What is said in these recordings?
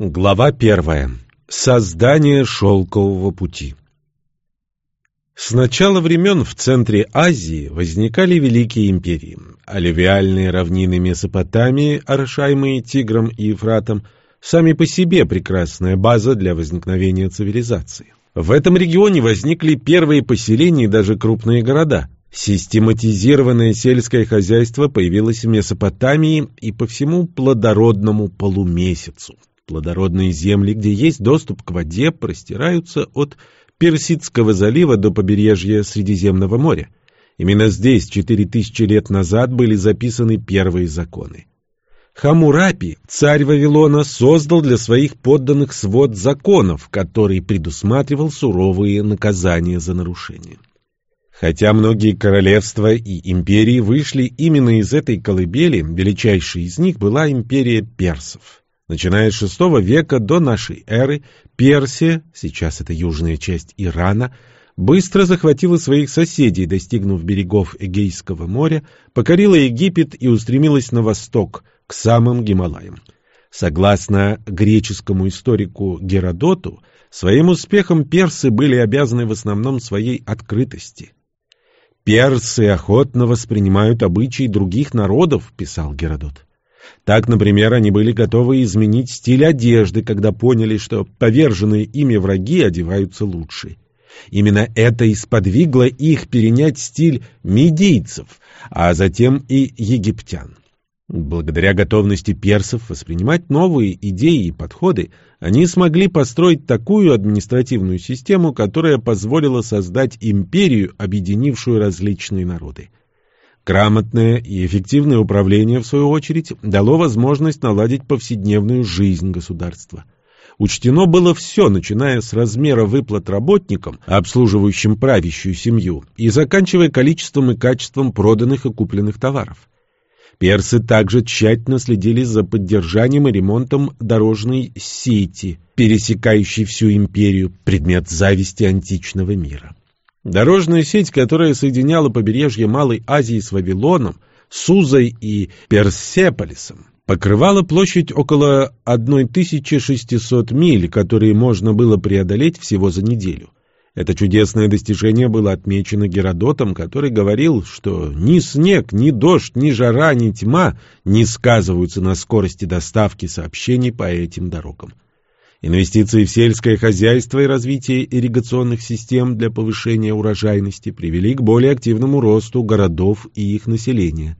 Глава первая. Создание шелкового пути. С начала времен в центре Азии возникали великие империи. Алювиальные равнины Месопотамии, орошаемые Тигром и Ефратом, сами по себе прекрасная база для возникновения цивилизации. В этом регионе возникли первые поселения и даже крупные города. Систематизированное сельское хозяйство появилось в Месопотамии и по всему плодородному полумесяцу. Плодородные земли, где есть доступ к воде, простираются от Персидского залива до побережья Средиземного моря. Именно здесь 4000 лет назад были записаны первые законы. Хамурапи, царь Вавилона, создал для своих подданных свод законов, который предусматривал суровые наказания за нарушение. Хотя многие королевства и империи вышли именно из этой колыбели, величайшей из них была империя персов. Начиная с VI века до нашей эры, Персия, сейчас это южная часть Ирана, быстро захватила своих соседей, достигнув берегов Эгейского моря, покорила Египет и устремилась на восток, к самым Гималаям. Согласно греческому историку Геродоту, своим успехом персы были обязаны в основном своей открытости. «Персы охотно воспринимают обычаи других народов», — писал Геродот. Так, например, они были готовы изменить стиль одежды, когда поняли, что поверженные ими враги одеваются лучше. Именно это и сподвигло их перенять стиль медийцев, а затем и египтян. Благодаря готовности персов воспринимать новые идеи и подходы, они смогли построить такую административную систему, которая позволила создать империю, объединившую различные народы. Грамотное и эффективное управление, в свою очередь, дало возможность наладить повседневную жизнь государства. Учтено было все, начиная с размера выплат работникам, обслуживающим правящую семью, и заканчивая количеством и качеством проданных и купленных товаров. Персы также тщательно следили за поддержанием и ремонтом дорожной сети, пересекающей всю империю, предмет зависти античного мира. Дорожная сеть, которая соединяла побережье Малой Азии с Вавилоном, Сузой и Персеполисом, покрывала площадь около 1600 миль, которые можно было преодолеть всего за неделю. Это чудесное достижение было отмечено Геродотом, который говорил, что ни снег, ни дождь, ни жара, ни тьма не сказываются на скорости доставки сообщений по этим дорогам. Инвестиции в сельское хозяйство и развитие ирригационных систем для повышения урожайности привели к более активному росту городов и их населения.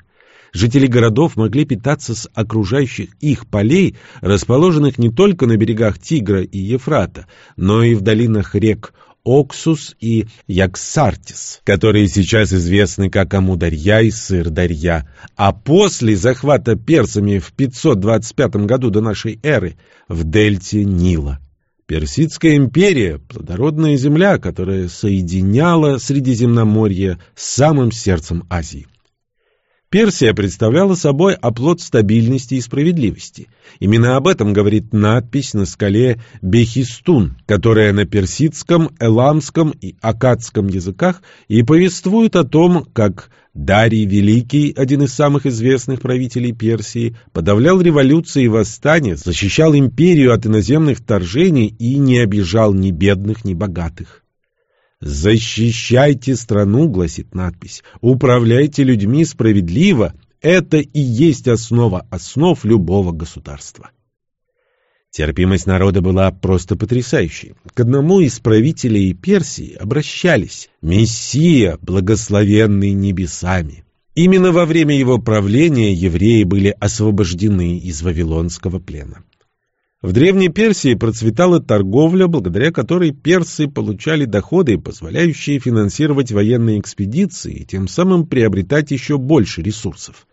Жители городов могли питаться с окружающих их полей, расположенных не только на берегах Тигра и Ефрата, но и в долинах рек Оксус и Яксартис, которые сейчас известны как Амударья и Сырдарья, а после захвата персами в 525 году до нашей эры в дельте Нила. Персидская империя – плодородная земля, которая соединяла Средиземноморье с самым сердцем Азии. Персия представляла собой оплот стабильности и справедливости. Именно об этом говорит надпись на скале Бехистун, которая на персидском, эламском и акадском языках и повествует о том, как Дарий Великий, один из самых известных правителей Персии, подавлял революции и восстания, защищал империю от иноземных вторжений и не обижал ни бедных, ни богатых. «Защищайте страну», — гласит надпись, — «управляйте людьми справедливо». Это и есть основа основ любого государства. Терпимость народа была просто потрясающей. К одному из правителей Персии обращались «Мессия, благословенный небесами». Именно во время его правления евреи были освобождены из вавилонского плена. В Древней Персии процветала торговля, благодаря которой персы получали доходы, позволяющие финансировать военные экспедиции и тем самым приобретать еще больше ресурсов.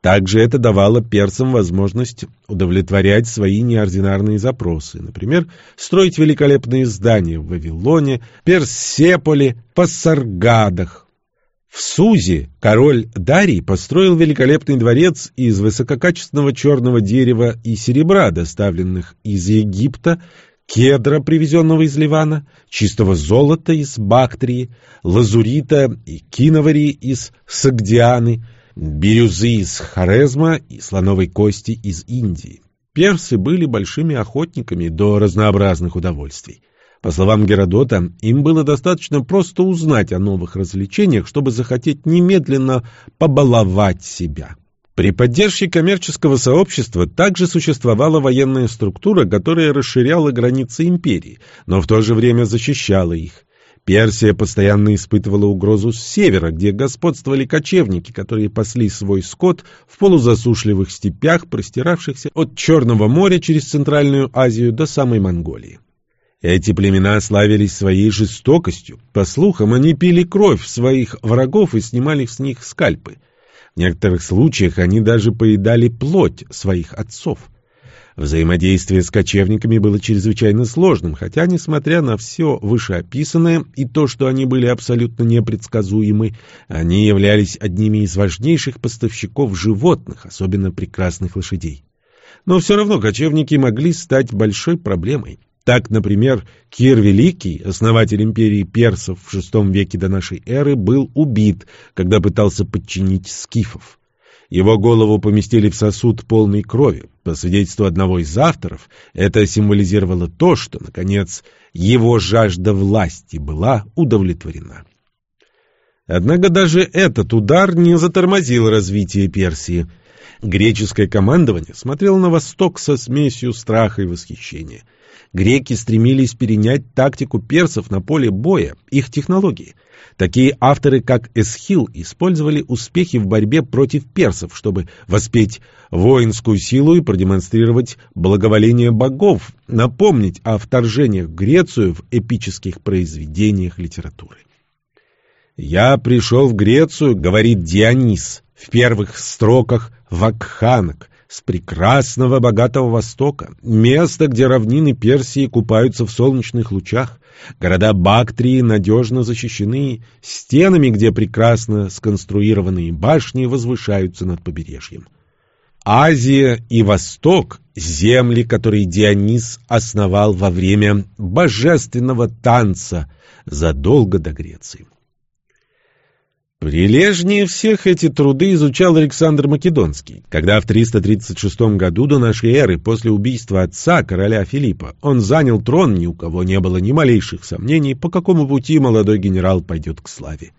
Также это давало персам возможность удовлетворять свои неординарные запросы, например, строить великолепные здания в Вавилоне, Персеполе, Пассаргадах, в Сузе король Дарий построил великолепный дворец из высококачественного черного дерева и серебра, доставленных из Египта, кедра, привезенного из Ливана, чистого золота из Бактрии, лазурита и киновари из Сагдианы, бирюзы из Хорезма и слоновой кости из Индии. Персы были большими охотниками до разнообразных удовольствий. По словам Геродота, им было достаточно просто узнать о новых развлечениях, чтобы захотеть немедленно побаловать себя. При поддержке коммерческого сообщества также существовала военная структура, которая расширяла границы империи, но в то же время защищала их. Персия постоянно испытывала угрозу с севера, где господствовали кочевники, которые пасли свой скот в полузасушливых степях, простиравшихся от Черного моря через Центральную Азию до самой Монголии. Эти племена славились своей жестокостью. По слухам, они пили кровь своих врагов и снимали с них скальпы. В некоторых случаях они даже поедали плоть своих отцов. Взаимодействие с кочевниками было чрезвычайно сложным, хотя, несмотря на все вышеописанное и то, что они были абсолютно непредсказуемы, они являлись одними из важнейших поставщиков животных, особенно прекрасных лошадей. Но все равно кочевники могли стать большой проблемой. Так, например, Кир Великий, основатель империи персов в VI веке до нашей эры, был убит, когда пытался подчинить скифов. Его голову поместили в сосуд полной крови. По свидетельству одного из авторов, это символизировало то, что, наконец, его жажда власти была удовлетворена. Однако даже этот удар не затормозил развитие Персии. Греческое командование смотрело на восток со смесью страха и восхищения – Греки стремились перенять тактику персов на поле боя, их технологии. Такие авторы, как Эсхил, использовали успехи в борьбе против персов, чтобы воспеть воинскую силу и продемонстрировать благоволение богов, напомнить о вторжениях в Грецию в эпических произведениях литературы. «Я пришел в Грецию», — говорит Дионис, в первых строках Вакханок, с прекрасного богатого Востока, место, где равнины Персии купаются в солнечных лучах, города Бактрии надежно защищены стенами, где прекрасно сконструированные башни возвышаются над побережьем. Азия и Восток — земли, которые Дионис основал во время божественного танца задолго до Греции. Прилежнее всех эти труды изучал Александр Македонский, когда в 336 году до нашей эры, после убийства отца, короля Филиппа, он занял трон, ни у кого не было ни малейших сомнений, по какому пути молодой генерал пойдет к славе.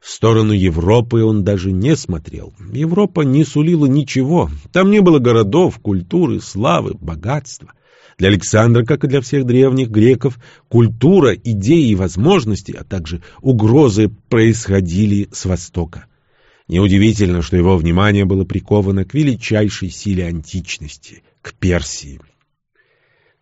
В сторону Европы он даже не смотрел. Европа не сулила ничего. Там не было городов, культуры, славы, богатства. Для Александра, как и для всех древних греков, культура, идеи и возможности, а также угрозы происходили с Востока. Неудивительно, что его внимание было приковано к величайшей силе античности, к Персии.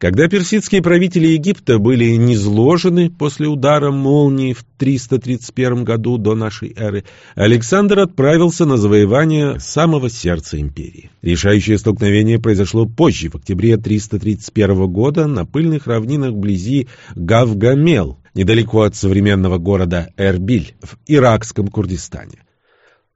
Когда персидские правители Египта были низложены после удара молнии в 331 году до нашей эры, Александр отправился на завоевание самого сердца империи. Решающее столкновение произошло позже, в октябре 331 года, на пыльных равнинах вблизи Гавгамел, недалеко от современного города Эрбиль в иракском Курдистане.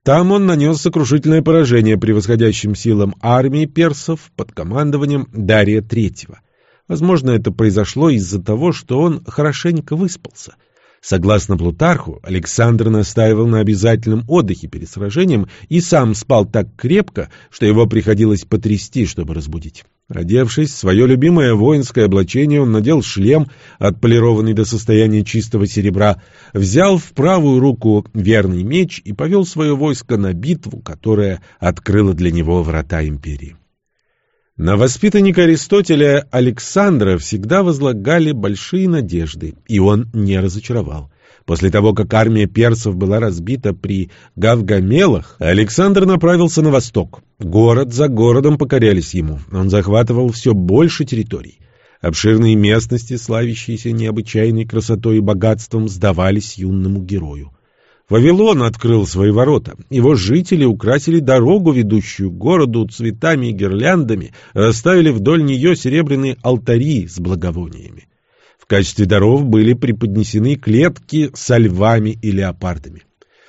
Там он нанес сокрушительное поражение превосходящим силам армии персов под командованием Дария III. Возможно, это произошло из-за того, что он хорошенько выспался. Согласно Плутарху, Александр настаивал на обязательном отдыхе перед сражением и сам спал так крепко, что его приходилось потрясти, чтобы разбудить. Одевшись в свое любимое воинское облачение, он надел шлем, отполированный до состояния чистого серебра, взял в правую руку верный меч и повел свое войско на битву, которая открыла для него врата империи. На воспитанника Аристотеля Александра всегда возлагали большие надежды, и он не разочаровал. После того, как армия персов была разбита при Гавгамелах, Александр направился на восток. Город за городом покорялись ему. Он захватывал все больше территорий. Обширные местности, славящиеся необычайной красотой и богатством, сдавались юному герою. Вавилон открыл свои ворота. Его жители украсили дорогу, ведущую к городу, цветами и гирляндами, расставили вдоль нее серебряные алтари с благовониями. В качестве даров были преподнесены клетки со львами и леопардами.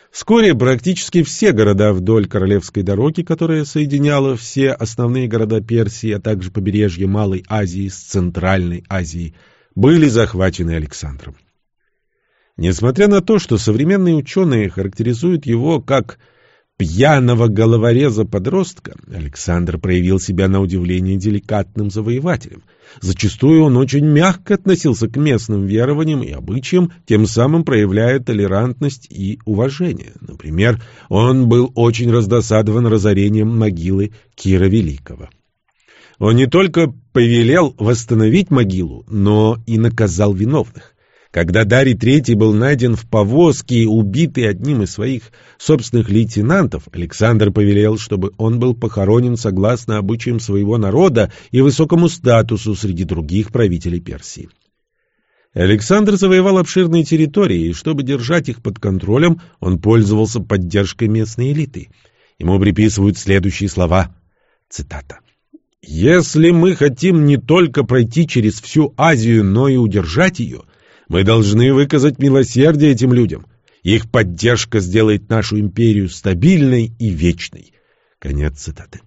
Вскоре практически все города вдоль Королевской дороги, которая соединяла все основные города Персии, а также побережье Малой Азии с Центральной Азией, были захвачены Александром. Несмотря на то, что современные ученые характеризуют его как пьяного головореза-подростка, Александр проявил себя на удивление деликатным завоевателем. Зачастую он очень мягко относился к местным верованиям и обычаям, тем самым проявляя толерантность и уважение. Например, он был очень раздосадован разорением могилы Кира Великого. Он не только повелел восстановить могилу, но и наказал виновных. Когда Дарий III был найден в повозке и убитый одним из своих собственных лейтенантов, Александр повелел, чтобы он был похоронен согласно обычаям своего народа и высокому статусу среди других правителей Персии. Александр завоевал обширные территории, и чтобы держать их под контролем, он пользовался поддержкой местной элиты. Ему приписывают следующие слова. Цитата. «Если мы хотим не только пройти через всю Азию, но и удержать ее – мы должны выказать милосердие этим людям. Их поддержка сделает нашу империю стабильной и вечной. Конец цитаты.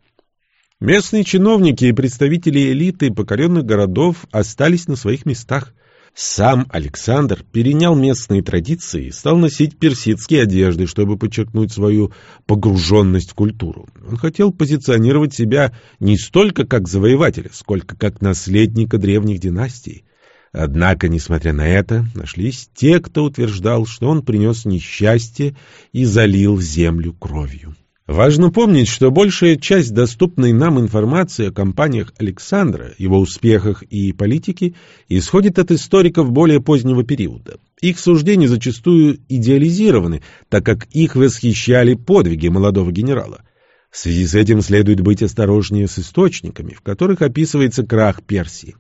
Местные чиновники и представители элиты покоренных городов остались на своих местах. Сам Александр перенял местные традиции и стал носить персидские одежды, чтобы подчеркнуть свою погруженность в культуру. Он хотел позиционировать себя не столько как завоевателя, сколько как наследника древних династий. Однако, несмотря на это, нашлись те, кто утверждал, что он принес несчастье и залил землю кровью. Важно помнить, что большая часть доступной нам информации о компаниях Александра, его успехах и политике исходит от историков более позднего периода. Их суждения зачастую идеализированы, так как их восхищали подвиги молодого генерала. В связи с этим следует быть осторожнее с источниками, в которых описывается крах Персии.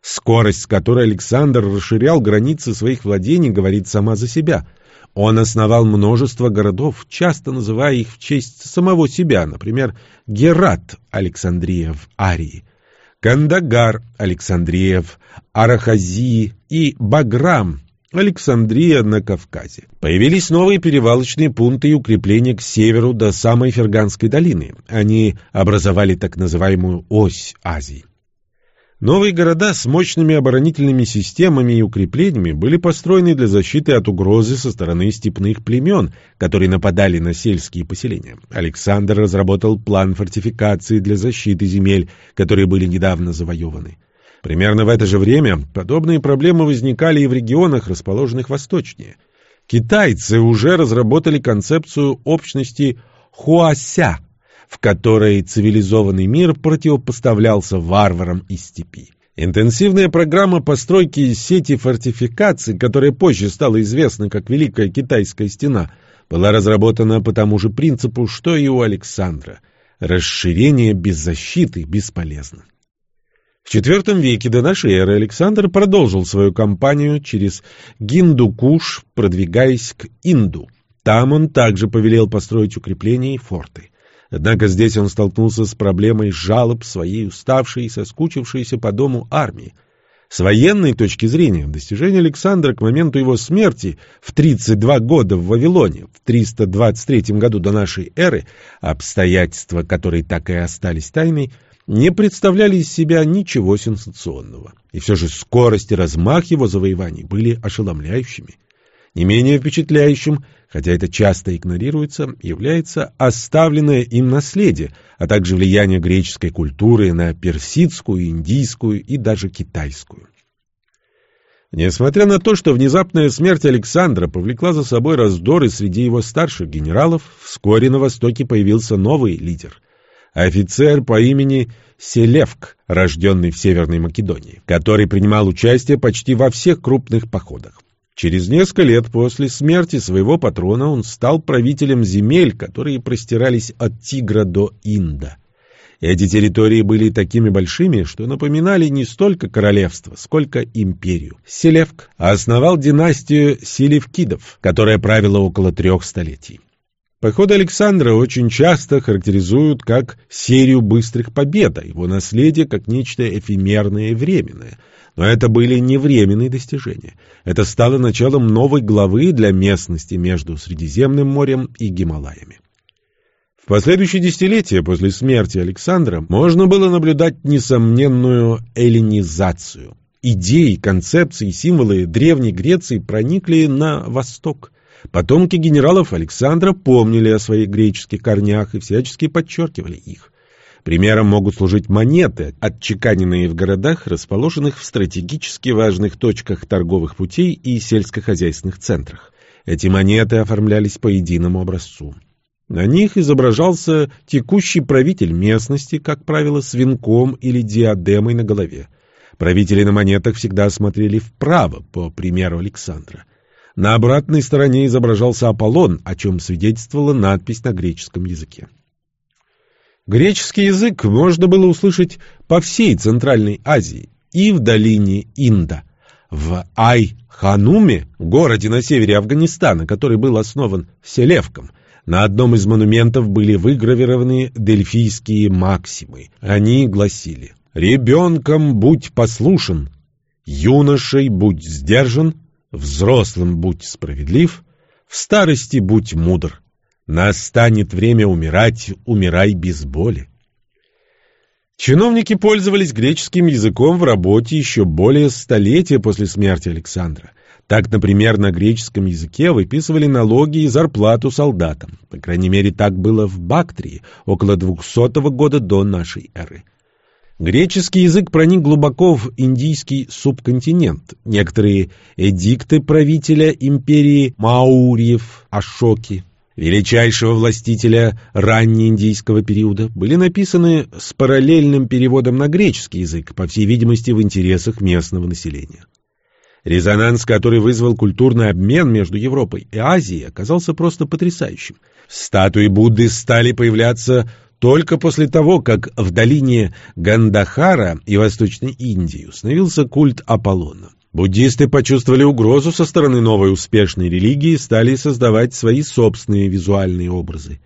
Скорость, с которой Александр расширял границы своих владений, говорит сама за себя. Он основал множество городов, часто называя их в честь самого себя, например, Герат, Александрия в Арии, Кандагар, Александрия в Арахазии и Баграм, Александрия на Кавказе. Появились новые перевалочные пункты и укрепления к северу до самой Ферганской долины. Они образовали так называемую ось Азии. Новые города с мощными оборонительными системами и укреплениями были построены для защиты от угрозы со стороны степных племен, которые нападали на сельские поселения. Александр разработал план фортификации для защиты земель, которые были недавно завоеваны. Примерно в это же время подобные проблемы возникали и в регионах, расположенных восточнее. Китайцы уже разработали концепцию общности Хуася – в которой цивилизованный мир противопоставлялся варварам из степи. Интенсивная программа постройки сети фортификаций, которая позже стала известна как Великая Китайская стена, была разработана по тому же принципу, что и у Александра. Расширение без защиты бесполезно. В IV веке до нашей эры Александр продолжил свою кампанию через Гиндукуш, продвигаясь к Инду. Там он также повелел построить укрепления и форты. Однако здесь он столкнулся с проблемой жалоб своей уставшей и соскучившейся по дому армии. С военной точки зрения, достижение Александра к моменту его смерти в 32 года в Вавилоне, в 323 году до нашей эры, обстоятельства, которые так и остались тайной, не представляли из себя ничего сенсационного. И все же скорость и размах его завоеваний были ошеломляющими. Не менее впечатляющим, хотя это часто игнорируется, является оставленное им наследие, а также влияние греческой культуры на персидскую, индийскую и даже китайскую. Несмотря на то, что внезапная смерть Александра повлекла за собой раздоры среди его старших генералов, вскоре на Востоке появился новый лидер – офицер по имени Селевк, рожденный в Северной Македонии, который принимал участие почти во всех крупных походах. Через несколько лет после смерти своего патрона он стал правителем земель, которые простирались от Тигра до Инда. Эти территории были такими большими, что напоминали не столько королевство, сколько империю. Селевк основал династию Селевкидов, которая правила около трех столетий. Походы Александра очень часто характеризуют как серию быстрых побед, а его наследие как нечто эфемерное и временное – но это были не временные достижения. Это стало началом новой главы для местности между Средиземным морем и Гималаями. В последующие десятилетия после смерти Александра можно было наблюдать несомненную эллинизацию. идеи, концепции, символы Древней Греции проникли на восток. Потомки генералов Александра помнили о своих греческих корнях и всячески подчеркивали их. Примером могут служить монеты, отчеканенные в городах, расположенных в стратегически важных точках торговых путей и сельскохозяйственных центрах. Эти монеты оформлялись по единому образцу. На них изображался текущий правитель местности, как правило, с венком или диадемой на голове. Правители на монетах всегда смотрели вправо, по примеру Александра. На обратной стороне изображался Аполлон, о чем свидетельствовала надпись на греческом языке. Греческий язык можно было услышать по всей Центральной Азии и в долине Инда. В Ай-Хануме, городе на севере Афганистана, который был основан Селевком, на одном из монументов были выгравированы дельфийские максимы. Они гласили «Ребенком будь послушен, юношей будь сдержан, взрослым будь справедлив, в старости будь мудр. Настанет время умирать, умирай без боли». Чиновники пользовались греческим языком в работе еще более столетия после смерти Александра. Так, например, на греческом языке выписывали налоги и зарплату солдатам. По крайней мере, так было в Бактрии около 200 года до нашей эры. Греческий язык проник глубоко в индийский субконтинент. Некоторые эдикты правителя империи Мауриев, Ашоки, величайшего властителя раннеиндийского периода, были написаны с параллельным переводом на греческий язык, по всей видимости, в интересах местного населения. Резонанс, который вызвал культурный обмен между Европой и Азией, оказался просто потрясающим. Статуи Будды стали появляться только после того, как в долине Гандахара и Восточной Индии установился культ Аполлона. Буддисты почувствовали угрозу со стороны новой успешной религии и стали создавать свои собственные визуальные образы.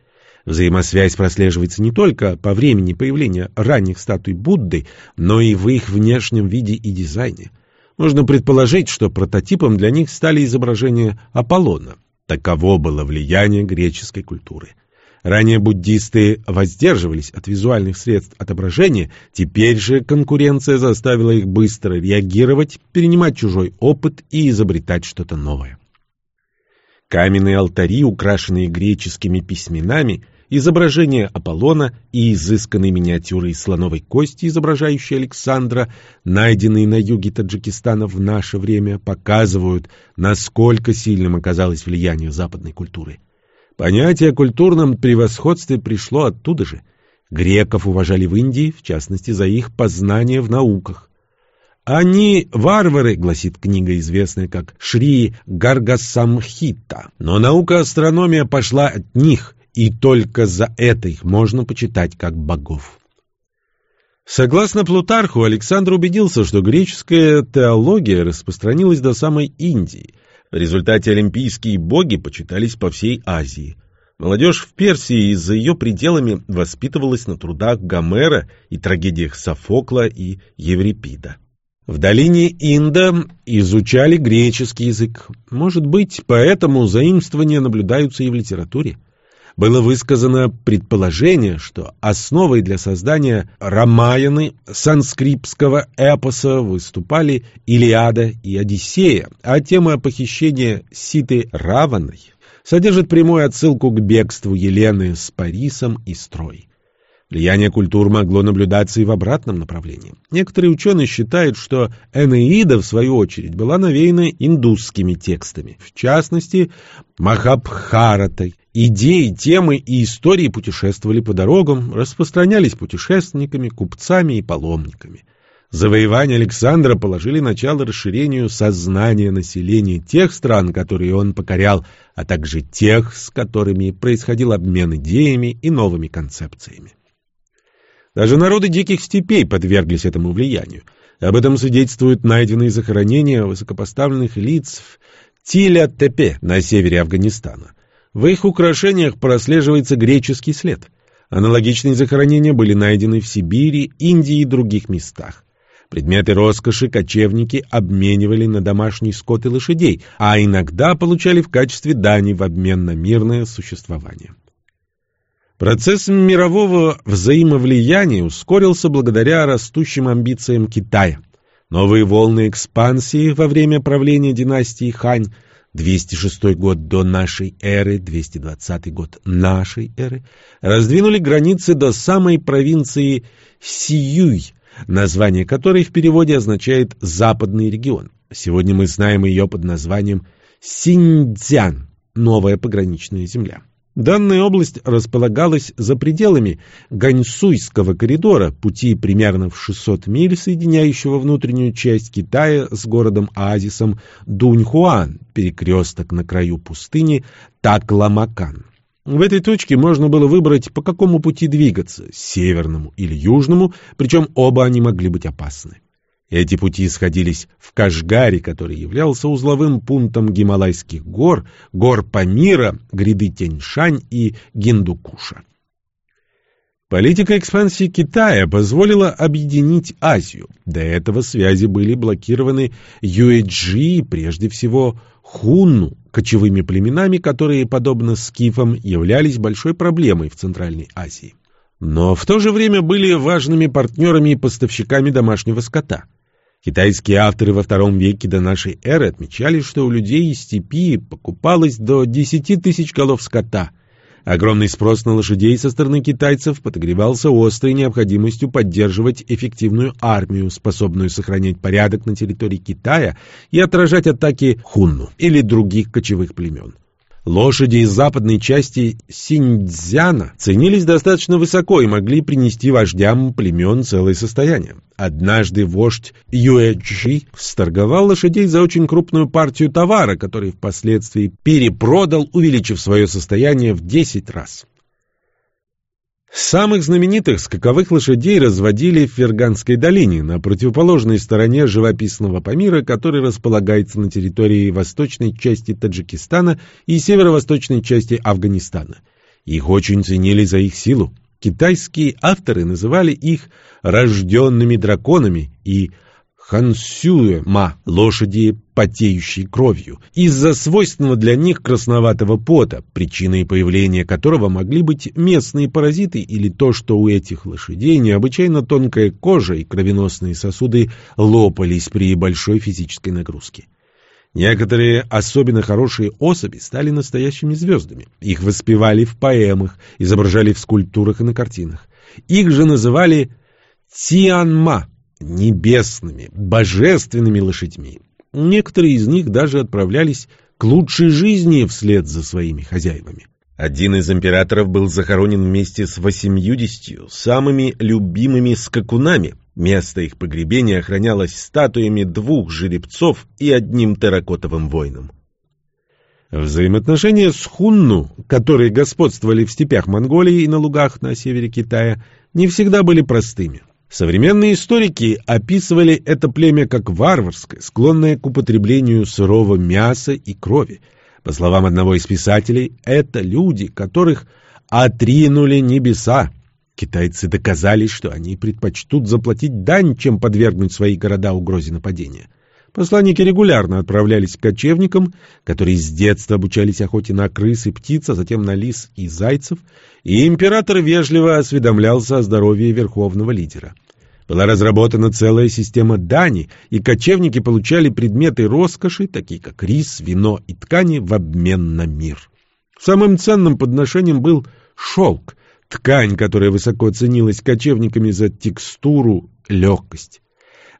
Взаимосвязь прослеживается не только по времени появления ранних статуй Будды, но и в их внешнем виде и дизайне – можно предположить, что прототипом для них стали изображения Аполлона. Таково было влияние греческой культуры. Ранее буддисты воздерживались от визуальных средств отображения, теперь же конкуренция заставила их быстро реагировать, перенимать чужой опыт и изобретать что-то новое. Каменные алтари, украшенные греческими письменами, изображение Аполлона и изысканные миниатюры из слоновой кости, изображающие Александра, найденные на юге Таджикистана в наше время, показывают, насколько сильным оказалось влияние западной культуры. Понятие о культурном превосходстве пришло оттуда же. Греков уважали в Индии, в частности, за их познание в науках. «Они варвары», — гласит книга, известная как Шри Гаргасамхита. Но наука астрономия пошла от них, и только за это их можно почитать как богов. Согласно Плутарху, Александр убедился, что греческая теология распространилась до самой Индии. В результате олимпийские боги почитались по всей Азии. Молодежь в Персии и за ее пределами воспитывалась на трудах Гомера и трагедиях Софокла и Еврипида. В долине Инда изучали греческий язык. Может быть, поэтому заимствования наблюдаются и в литературе было высказано предположение, что основой для создания Рамаяны санскрипского эпоса выступали Илиада и Одиссея, а тема похищения Ситы Раваной содержит прямую отсылку к бегству Елены с Парисом и Строй. Влияние культур могло наблюдаться и в обратном направлении. Некоторые ученые считают, что Энеида, в свою очередь, была навеяна индусскими текстами, в частности, Махабхаратой. Идеи, темы и истории путешествовали по дорогам, распространялись путешественниками, купцами и паломниками. Завоевания Александра положили начало расширению сознания населения тех стран, которые он покорял, а также тех, с которыми происходил обмен идеями и новыми концепциями. Даже народы диких степей подверглись этому влиянию. Об этом свидетельствуют найденные захоронения высокопоставленных лиц в Тиля-Тепе на севере Афганистана. В их украшениях прослеживается греческий след. Аналогичные захоронения были найдены в Сибири, Индии и других местах. Предметы роскоши кочевники обменивали на домашний скот и лошадей, а иногда получали в качестве дани в обмен на мирное существование. Процесс мирового взаимовлияния ускорился благодаря растущим амбициям Китая. Новые волны экспансии во время правления династии Хань 206 год до нашей эры, 220 год нашей эры, раздвинули границы до самой провинции Сиюй, название которой в переводе означает «западный регион». Сегодня мы знаем ее под названием Синьцзян, новая пограничная земля. Данная область располагалась за пределами Ганьсуйского коридора, пути примерно в 600 миль, соединяющего внутреннюю часть Китая с городом-оазисом Дуньхуан, перекресток на краю пустыни Такламакан. В этой точке можно было выбрать, по какому пути двигаться, северному или южному, причем оба они могли быть опасны. Эти пути сходились в Кашгаре, который являлся узловым пунктом Гималайских гор, гор Памира, гряды Тяньшань и Гиндукуша. Политика экспансии Китая позволила объединить Азию. До этого связи были блокированы Юэджи, прежде всего Хунну, кочевыми племенами, которые, подобно скифам, являлись большой проблемой в Центральной Азии. Но в то же время были важными партнерами и поставщиками домашнего скота – Китайские авторы во втором веке до нашей эры отмечали, что у людей из степи покупалось до 10 тысяч голов скота. Огромный спрос на лошадей со стороны китайцев подогревался острой необходимостью поддерживать эффективную армию, способную сохранять порядок на территории Китая и отражать атаки хунну или других кочевых племен. Лошади из западной части Синьцзяна ценились достаточно высоко и могли принести вождям племен целое состояние. Однажды вождь Юэджи сторговал лошадей за очень крупную партию товара, который впоследствии перепродал, увеличив свое состояние в 10 раз. Самых знаменитых скаковых лошадей разводили в Ферганской долине, на противоположной стороне живописного Памира, который располагается на территории восточной части Таджикистана и северо-восточной части Афганистана. Их очень ценили за их силу. Китайские авторы называли их «рожденными драконами» и хансюэма, лошади, потеющей кровью, из-за свойственного для них красноватого пота, причиной появления которого могли быть местные паразиты или то, что у этих лошадей необычайно тонкая кожа и кровеносные сосуды лопались при большой физической нагрузке. Некоторые особенно хорошие особи стали настоящими звездами. Их воспевали в поэмах, изображали в скульптурах и на картинах. Их же называли Тианма небесными, божественными лошадьми. Некоторые из них даже отправлялись к лучшей жизни вслед за своими хозяевами. Один из императоров был захоронен вместе с восемьюдесятью самыми любимыми скакунами. Место их погребения охранялось статуями двух жеребцов и одним терракотовым воином. Взаимоотношения с хунну, которые господствовали в степях Монголии и на лугах на севере Китая, не всегда были простыми. Современные историки описывали это племя как варварское, склонное к употреблению сырого мяса и крови. По словам одного из писателей, это люди, которых отринули небеса. Китайцы доказали, что они предпочтут заплатить дань, чем подвергнуть свои города угрозе нападения. Посланники регулярно отправлялись к кочевникам, которые с детства обучались охоте на крыс и птиц, а затем на лис и зайцев, и император вежливо осведомлялся о здоровье верховного лидера. Была разработана целая система дани, и кочевники получали предметы роскоши, такие как рис, вино и ткани, в обмен на мир. Самым ценным подношением был шелк, ткань, которая высоко ценилась кочевниками за текстуру, легкость.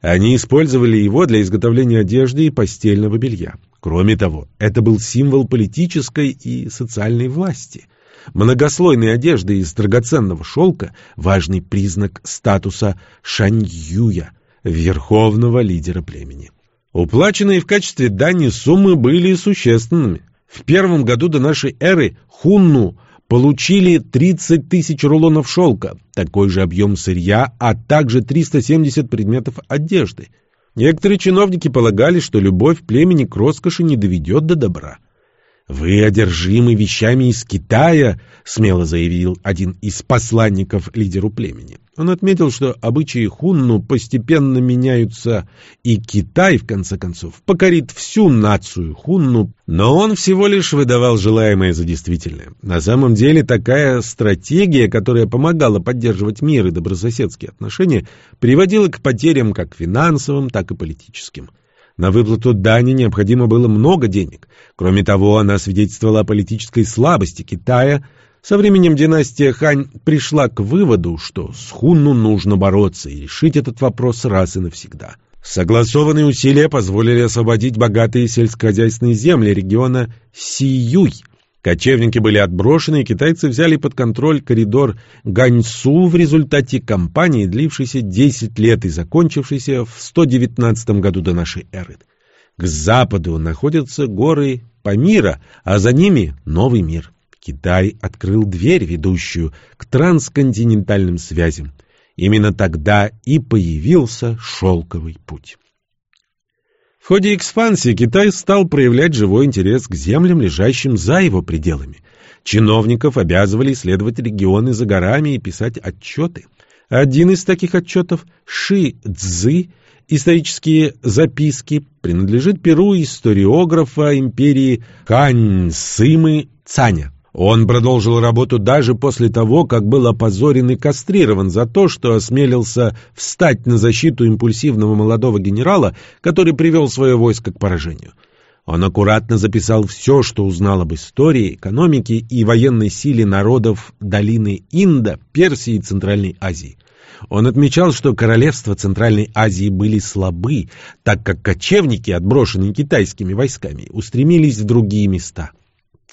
Они использовали его для изготовления одежды и постельного белья. Кроме того, это был символ политической и социальной власти. Многослойные одежды из драгоценного шелка – важный признак статуса шаньюя, верховного лидера племени. Уплаченные в качестве дани суммы были существенными. В первом году до нашей эры хунну получили 30 тысяч рулонов шелка, такой же объем сырья, а также 370 предметов одежды. Некоторые чиновники полагали, что любовь племени к роскоши не доведет до добра. «Вы одержимы вещами из Китая», — смело заявил один из посланников лидеру племени. Он отметил, что обычаи хунну постепенно меняются, и Китай, в конце концов, покорит всю нацию хунну, но он всего лишь выдавал желаемое за действительное. На самом деле такая стратегия, которая помогала поддерживать мир и добрососедские отношения, приводила к потерям как финансовым, так и политическим. На выплату дани необходимо было много денег. Кроме того, она свидетельствовала о политической слабости Китая. Со временем династия Хань пришла к выводу, что с Хунну нужно бороться и решить этот вопрос раз и навсегда. Согласованные усилия позволили освободить богатые сельскохозяйственные земли региона Сиюй – Кочевники были отброшены, и китайцы взяли под контроль коридор Ганьсу в результате кампании, длившейся 10 лет и закончившейся в 119 году до нашей эры. К западу находятся горы Памира, а за ними новый мир. Китай открыл дверь, ведущую к трансконтинентальным связям. Именно тогда и появился шелковый путь. В ходе экспансии Китай стал проявлять живой интерес к землям, лежащим за его пределами. Чиновников обязывали исследовать регионы за горами и писать отчеты. Один из таких отчетов – Ши Цзы, исторические записки, принадлежит перу историографа империи Хань Сымы Цаня. Он продолжил работу даже после того, как был опозорен и кастрирован за то, что осмелился встать на защиту импульсивного молодого генерала, который привел свое войско к поражению. Он аккуратно записал все, что узнал об истории, экономике и военной силе народов долины Инда, Персии и Центральной Азии. Он отмечал, что королевства Центральной Азии были слабы, так как кочевники, отброшенные китайскими войсками, устремились в другие места –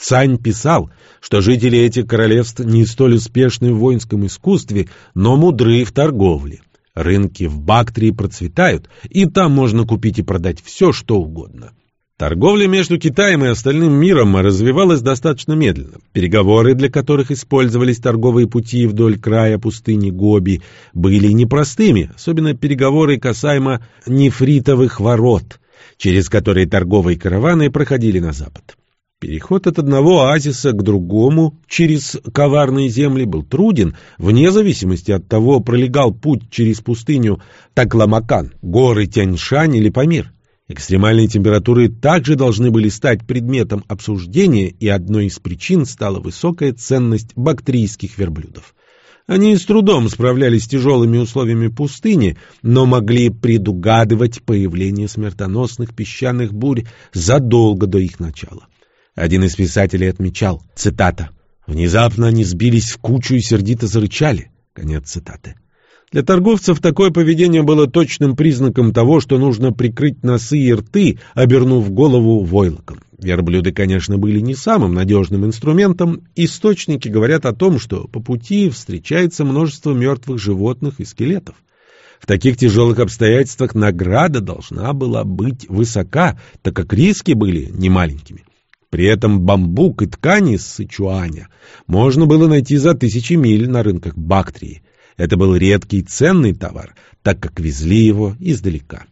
Цань писал, что жители этих королевств не столь успешны в воинском искусстве, но мудры в торговле. Рынки в Бактрии процветают, и там можно купить и продать все, что угодно. Торговля между Китаем и остальным миром развивалась достаточно медленно. Переговоры, для которых использовались торговые пути вдоль края пустыни Гоби, были непростыми, особенно переговоры касаемо нефритовых ворот, через которые торговые караваны проходили на запад. Переход от одного оазиса к другому через коварные земли был труден, вне зависимости от того, пролегал путь через пустыню Такламакан, горы Тяньшань или Памир. Экстремальные температуры также должны были стать предметом обсуждения, и одной из причин стала высокая ценность бактрийских верблюдов. Они с трудом справлялись с тяжелыми условиями пустыни, но могли предугадывать появление смертоносных песчаных бурь задолго до их начала. Один из писателей отмечал, цитата, «Внезапно они сбились в кучу и сердито зарычали». Конец цитаты. Для торговцев такое поведение было точным признаком того, что нужно прикрыть носы и рты, обернув голову войлоком. Верблюды, конечно, были не самым надежным инструментом. Источники говорят о том, что по пути встречается множество мертвых животных и скелетов. В таких тяжелых обстоятельствах награда должна была быть высока, так как риски были немаленькими. При этом бамбук и ткани с Сычуаня можно было найти за тысячи миль на рынках Бактрии. Это был редкий ценный товар, так как везли его издалека.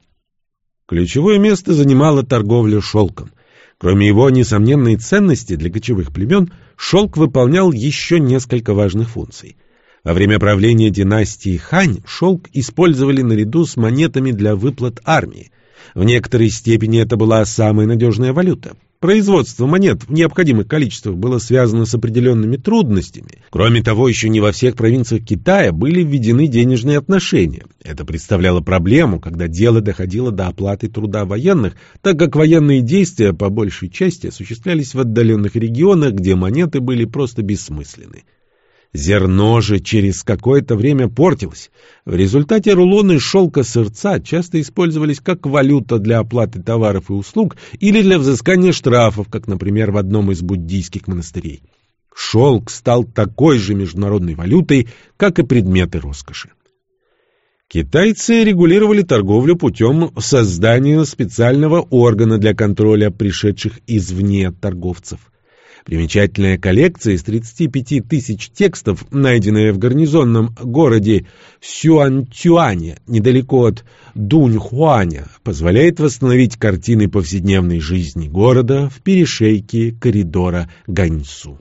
Ключевое место занимала торговля шелком. Кроме его несомненной ценности для кочевых племен, шелк выполнял еще несколько важных функций. Во время правления династии Хань шелк использовали наряду с монетами для выплат армии. В некоторой степени это была самая надежная валюта. Производство монет в необходимых количествах было связано с определенными трудностями. Кроме того, еще не во всех провинциях Китая были введены денежные отношения. Это представляло проблему, когда дело доходило до оплаты труда военных, так как военные действия по большей части осуществлялись в отдаленных регионах, где монеты были просто бессмысленны. Зерно же через какое-то время портилось. В результате рулоны шелка сырца часто использовались как валюта для оплаты товаров и услуг или для взыскания штрафов, как, например, в одном из буддийских монастырей. Шелк стал такой же международной валютой, как и предметы роскоши. Китайцы регулировали торговлю путем создания специального органа для контроля пришедших извне торговцев – Примечательная коллекция из 35 тысяч текстов, найденная в гарнизонном городе Сюанцюане, недалеко от Дуньхуаня, позволяет восстановить картины повседневной жизни города в перешейке коридора Ганьсу.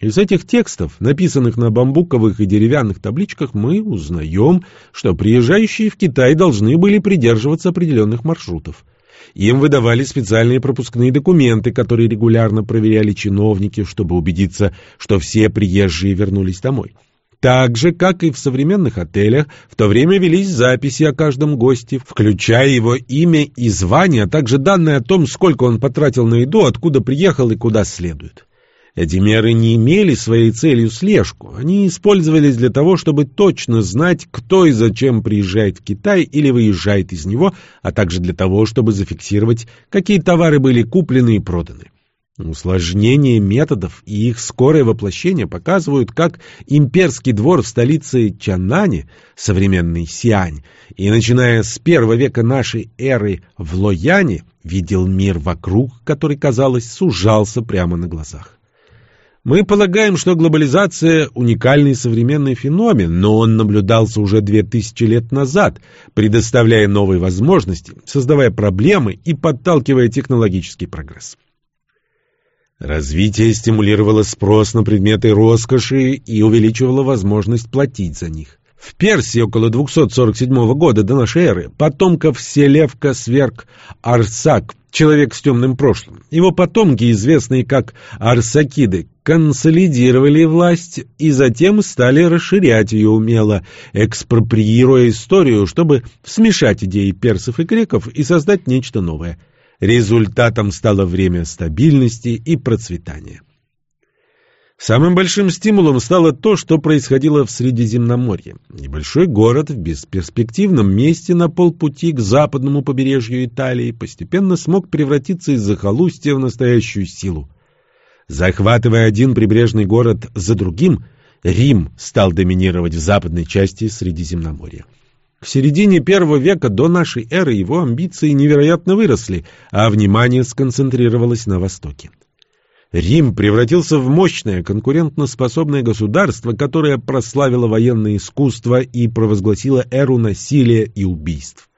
Из этих текстов, написанных на бамбуковых и деревянных табличках, мы узнаем, что приезжающие в Китай должны были придерживаться определенных маршрутов. Им выдавали специальные пропускные документы, которые регулярно проверяли чиновники, чтобы убедиться, что все приезжие вернулись домой. Так же, как и в современных отелях, в то время велись записи о каждом госте, включая его имя и звание, а также данные о том, сколько он потратил на еду, откуда приехал и куда следует. Эти меры не имели своей целью слежку. Они использовались для того, чтобы точно знать, кто и зачем приезжает в Китай или выезжает из него, а также для того, чтобы зафиксировать, какие товары были куплены и проданы. Усложнение методов и их скорое воплощение показывают, как имперский двор в столице Чанане, современный Сиань, и начиная с первого века нашей эры в Лояне, видел мир вокруг, который, казалось, сужался прямо на глазах. Мы полагаем, что глобализация – уникальный современный феномен, но он наблюдался уже две тысячи лет назад, предоставляя новые возможности, создавая проблемы и подталкивая технологический прогресс. Развитие стимулировало спрос на предметы роскоши и увеличивало возможность платить за них. В Персии около 247 года до нашей эры потомков Селевка сверг Арсак, человек с темным прошлым. Его потомки, известные как Арсакиды, консолидировали власть и затем стали расширять ее умело, экспроприируя историю, чтобы смешать идеи персов и греков и создать нечто новое. Результатом стало время стабильности и процветания. Самым большим стимулом стало то, что происходило в Средиземноморье. Небольшой город в бесперспективном месте на полпути к западному побережью Италии постепенно смог превратиться из захолустья в настоящую силу. Захватывая один прибрежный город за другим, Рим стал доминировать в западной части Средиземноморья. В середине первого века до нашей эры его амбиции невероятно выросли, а внимание сконцентрировалось на Востоке. Рим превратился в мощное конкурентноспособное государство, которое прославило военное искусство и провозгласило эру насилия и убийств.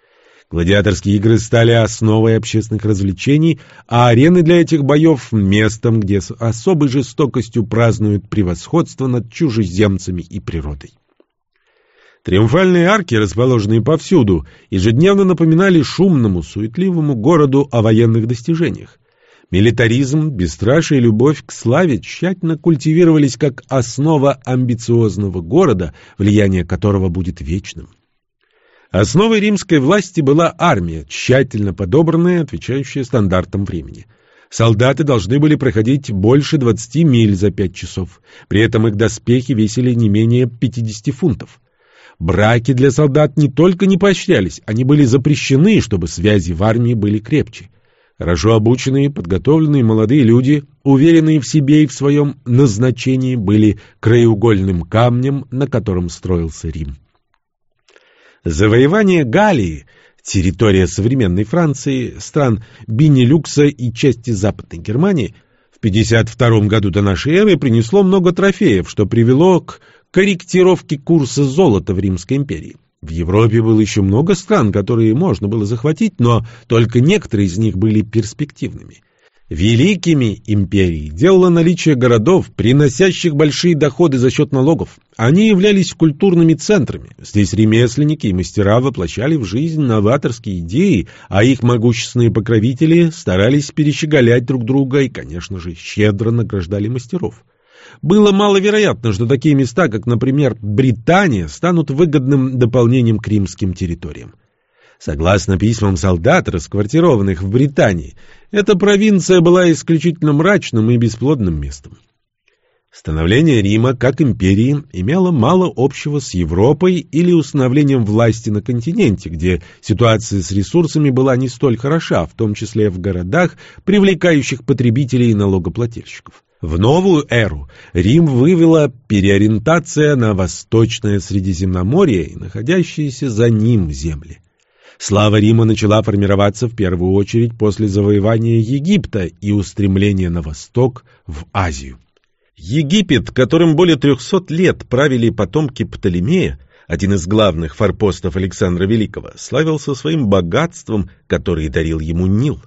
Гладиаторские игры стали основой общественных развлечений, а арены для этих боев – местом, где с особой жестокостью празднуют превосходство над чужеземцами и природой. Триумфальные арки, расположенные повсюду, ежедневно напоминали шумному, суетливому городу о военных достижениях. Милитаризм, бесстрашие и любовь к славе тщательно культивировались как основа амбициозного города, влияние которого будет вечным. Основой римской власти была армия, тщательно подобранная, отвечающая стандартам времени. Солдаты должны были проходить больше 20 миль за 5 часов. При этом их доспехи весили не менее 50 фунтов. Браки для солдат не только не поощрялись, они были запрещены, чтобы связи в армии были крепче. Хорошо обученные, подготовленные молодые люди, уверенные в себе и в своем назначении, были краеугольным камнем, на котором строился Рим. Завоевание Галлии, территория современной Франции, стран Бенилюкса и части Западной Германии, в 52 году до нашей эры принесло много трофеев, что привело к корректировке курса золота в Римской империи. В Европе было еще много стран, которые можно было захватить, но только некоторые из них были перспективными. Великими империи делало наличие городов, приносящих большие доходы за счет налогов. Они являлись культурными центрами. Здесь ремесленники и мастера воплощали в жизнь новаторские идеи, а их могущественные покровители старались перещеголять друг друга и, конечно же, щедро награждали мастеров. Было маловероятно, что такие места, как, например, Британия, станут выгодным дополнением к римским территориям. Согласно письмам солдат, расквартированных в Британии, эта провинция была исключительно мрачным и бесплодным местом. Становление Рима как империи имело мало общего с Европой или установлением власти на континенте, где ситуация с ресурсами была не столь хороша, в том числе в городах, привлекающих потребителей и налогоплательщиков. В новую эру Рим вывела переориентация на восточное Средиземноморье и находящиеся за ним земли. Слава Рима начала формироваться в первую очередь после завоевания Египта и устремления на восток, в Азию. Египет, которым более 300 лет правили потомки Птолемея, один из главных форпостов Александра Великого, славился своим богатством, которое дарил ему Нил.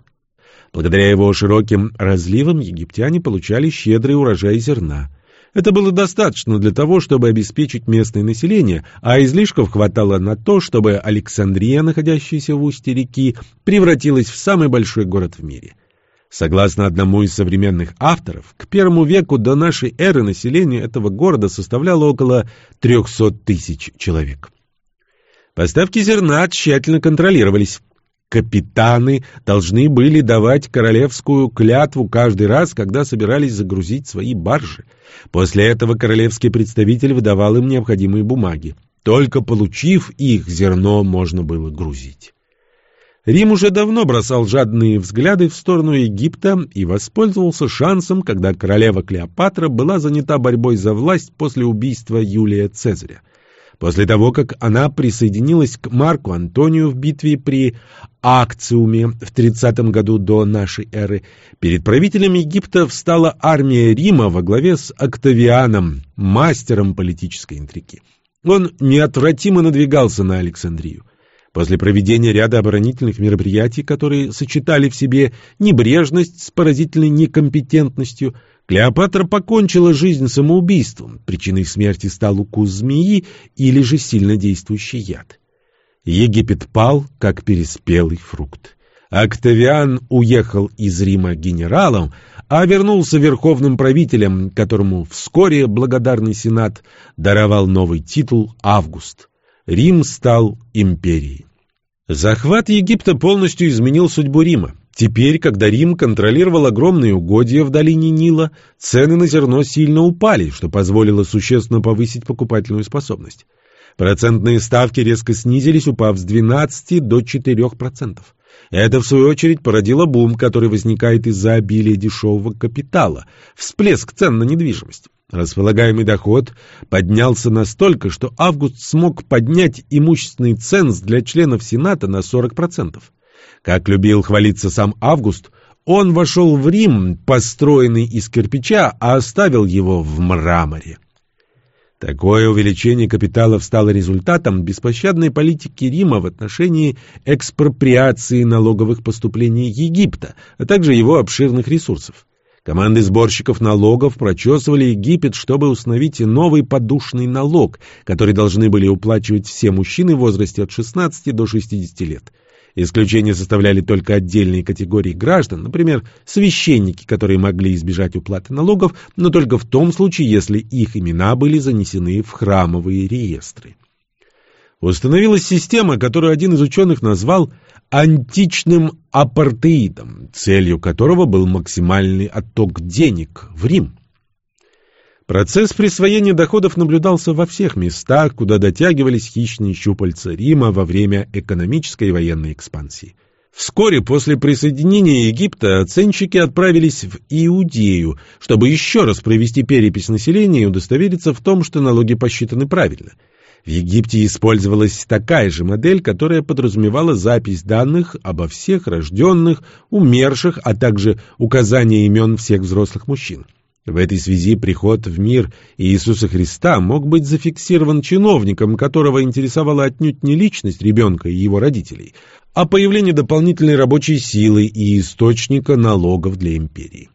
Благодаря его широким разливам египтяне получали щедрый урожай зерна. Это было достаточно для того, чтобы обеспечить местное население, а излишков хватало на то, чтобы Александрия, находящаяся в устье реки, превратилась в самый большой город в мире. Согласно одному из современных авторов, к первому веку до нашей эры население этого города составляло около 300 тысяч человек. Поставки зерна тщательно контролировались. Капитаны должны были давать королевскую клятву каждый раз, когда собирались загрузить свои баржи. После этого королевский представитель выдавал им необходимые бумаги. Только получив их, зерно можно было грузить. Рим уже давно бросал жадные взгляды в сторону Египта и воспользовался шансом, когда королева Клеопатра была занята борьбой за власть после убийства Юлия Цезаря. После того, как она присоединилась к Марку Антонию в битве при Акциуме в 30 году до нашей эры, перед правителем Египта встала армия Рима во главе с Октавианом, мастером политической интриги. Он неотвратимо надвигался на Александрию. После проведения ряда оборонительных мероприятий, которые сочетали в себе небрежность с поразительной некомпетентностью, Клеопатра покончила жизнь самоубийством. Причиной смерти стал укус змеи или же сильно действующий яд. Египет пал, как переспелый фрукт. Октавиан уехал из Рима генералом, а вернулся верховным правителем, которому вскоре благодарный сенат даровал новый титул Август. Рим стал империей. Захват Египта полностью изменил судьбу Рима. Теперь, когда Рим контролировал огромные угодья в долине Нила, цены на зерно сильно упали, что позволило существенно повысить покупательную способность. Процентные ставки резко снизились, упав с 12 до 4%. Это, в свою очередь, породило бум, который возникает из-за обилия дешевого капитала, всплеск цен на недвижимость. Располагаемый доход поднялся настолько, что Август смог поднять имущественный ценз для членов Сената на 40%. Как любил хвалиться сам Август, он вошел в Рим, построенный из кирпича, а оставил его в мраморе. Такое увеличение капиталов стало результатом беспощадной политики Рима в отношении экспроприации налоговых поступлений Египта, а также его обширных ресурсов. Команды сборщиков налогов прочесывали Египет, чтобы установить новый подушный налог, который должны были уплачивать все мужчины в возрасте от 16 до 60 лет. Исключения составляли только отдельные категории граждан, например, священники, которые могли избежать уплаты налогов, но только в том случае, если их имена были занесены в храмовые реестры. Установилась система, которую один из ученых назвал античным апартеидом, целью которого был максимальный отток денег в Рим. Процесс присвоения доходов наблюдался во всех местах, куда дотягивались хищные щупальца Рима во время экономической и военной экспансии. Вскоре после присоединения Египта оценщики отправились в Иудею, чтобы еще раз провести перепись населения и удостовериться в том, что налоги посчитаны правильно – в Египте использовалась такая же модель, которая подразумевала запись данных обо всех рожденных, умерших, а также указание имен всех взрослых мужчин. В этой связи приход в мир Иисуса Христа мог быть зафиксирован чиновником, которого интересовала отнюдь не личность ребенка и его родителей, а появление дополнительной рабочей силы и источника налогов для империи.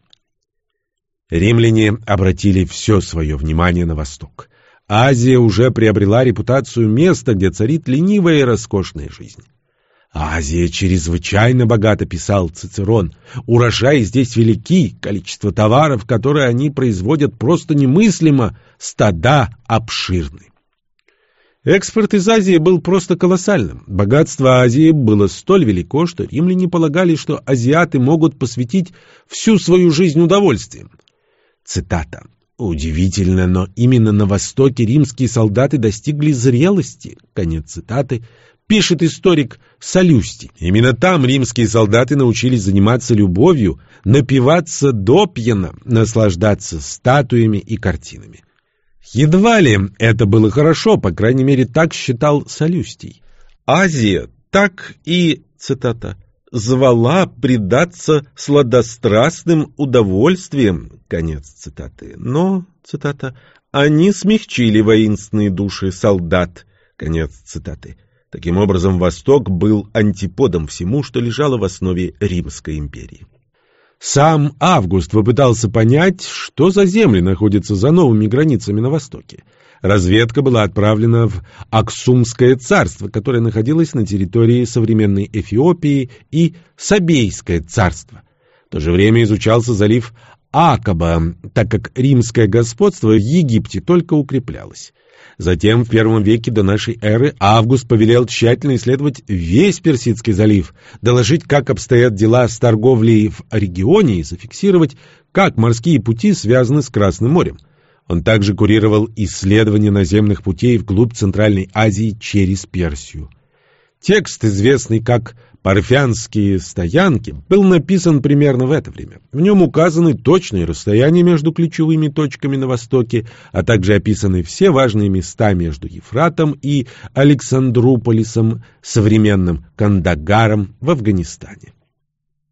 Римляне обратили все свое внимание на восток. Азия уже приобрела репутацию места, где царит ленивая и роскошная жизнь. Азия чрезвычайно богата, писал Цицерон. Урожаи здесь велики, количество товаров, которые они производят, просто немыслимо, стада обширны. Экспорт из Азии был просто колоссальным. Богатство Азии было столь велико, что римляне полагали, что азиаты могут посвятить всю свою жизнь удовольствиям. Цитата. Удивительно, но именно на Востоке римские солдаты достигли зрелости. Конец цитаты. Пишет историк Солюсти. Именно там римские солдаты научились заниматься любовью, напиваться допьяно, наслаждаться статуями и картинами. Едва ли это было хорошо, по крайней мере, так считал Солюстий. Азия так и, цитата, «звала предаться сладострастным удовольствиям», конец цитаты. Но, цитата, «они смягчили воинственные души солдат», конец цитаты. Таким образом, Восток был антиподом всему, что лежало в основе Римской империи. Сам Август попытался понять, что за земли находятся за новыми границами на Востоке. Разведка была отправлена в Аксумское царство, которое находилось на территории современной Эфиопии, и Сабейское царство. В то же время изучался залив Акаба, так как римское господство в Египте только укреплялось. Затем, в первом веке до нашей эры, Август повелел тщательно исследовать весь Персидский залив, доложить, как обстоят дела с торговлей в регионе и зафиксировать, как морские пути связаны с Красным морем. Он также курировал исследования наземных путей вглубь Центральной Азии через Персию. Текст, известный как «Парфянские стоянки», был написан примерно в это время. В нем указаны точные расстояния между ключевыми точками на востоке, а также описаны все важные места между Ефратом и Александрополисом, современным Кандагаром в Афганистане.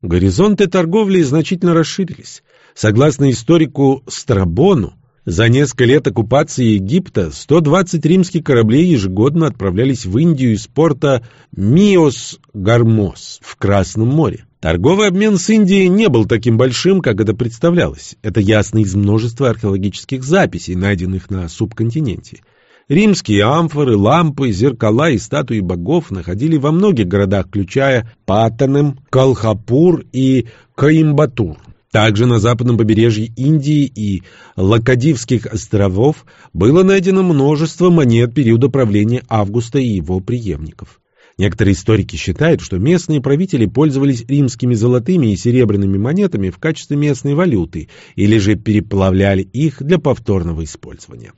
Горизонты торговли значительно расширились. Согласно историку Страбону, за несколько лет оккупации Египта 120 римских кораблей ежегодно отправлялись в Индию из порта Миос-Гармос в Красном море. Торговый обмен с Индией не был таким большим, как это представлялось. Это ясно из множества археологических записей, найденных на субконтиненте. Римские амфоры, лампы, зеркала и статуи богов находили во многих городах, включая Паттанем, Калхапур и Каимбатур. Также на западном побережье Индии и Лакадивских островов было найдено множество монет периода правления Августа и его преемников. Некоторые историки считают, что местные правители пользовались римскими золотыми и серебряными монетами в качестве местной валюты или же переплавляли их для повторного использования.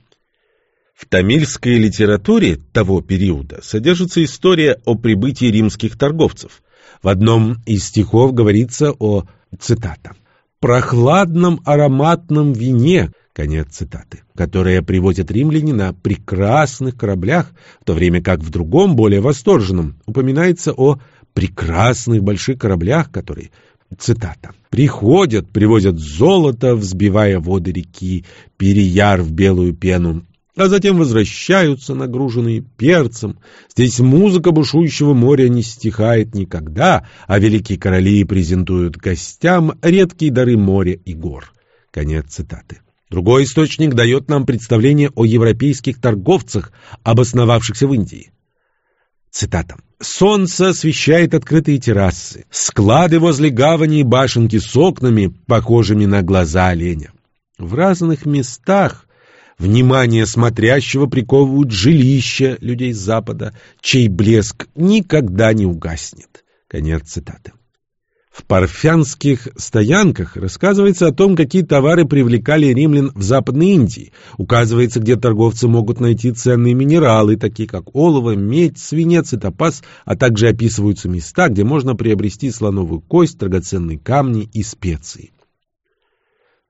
В тамильской литературе того периода содержится история о прибытии римских торговцев. В одном из стихов говорится о, цитата, прохладном ароматном вине, конец цитаты, которое привозят римляне на прекрасных кораблях, в то время как в другом, более восторженном, упоминается о прекрасных больших кораблях, которые, цитата, приходят, привозят золото, взбивая воды реки, переяр в белую пену, а затем возвращаются, нагруженные перцем. Здесь музыка бушующего моря не стихает никогда, а великие короли презентуют гостям редкие дары моря и гор. Конец цитаты. Другой источник дает нам представление о европейских торговцах, обосновавшихся в Индии. Цитата. «Солнце освещает открытые террасы, склады возле гавани и башенки с окнами, похожими на глаза оленя. В разных местах Внимание смотрящего приковывают жилища людей Запада, чей блеск никогда не угаснет. Конец цитаты. В парфянских стоянках рассказывается о том, какие товары привлекали римлян в Западной Индии. Указывается, где торговцы могут найти ценные минералы, такие как олово, медь, свинец и топаз, а также описываются места, где можно приобрести слоновую кость, драгоценные камни и специи.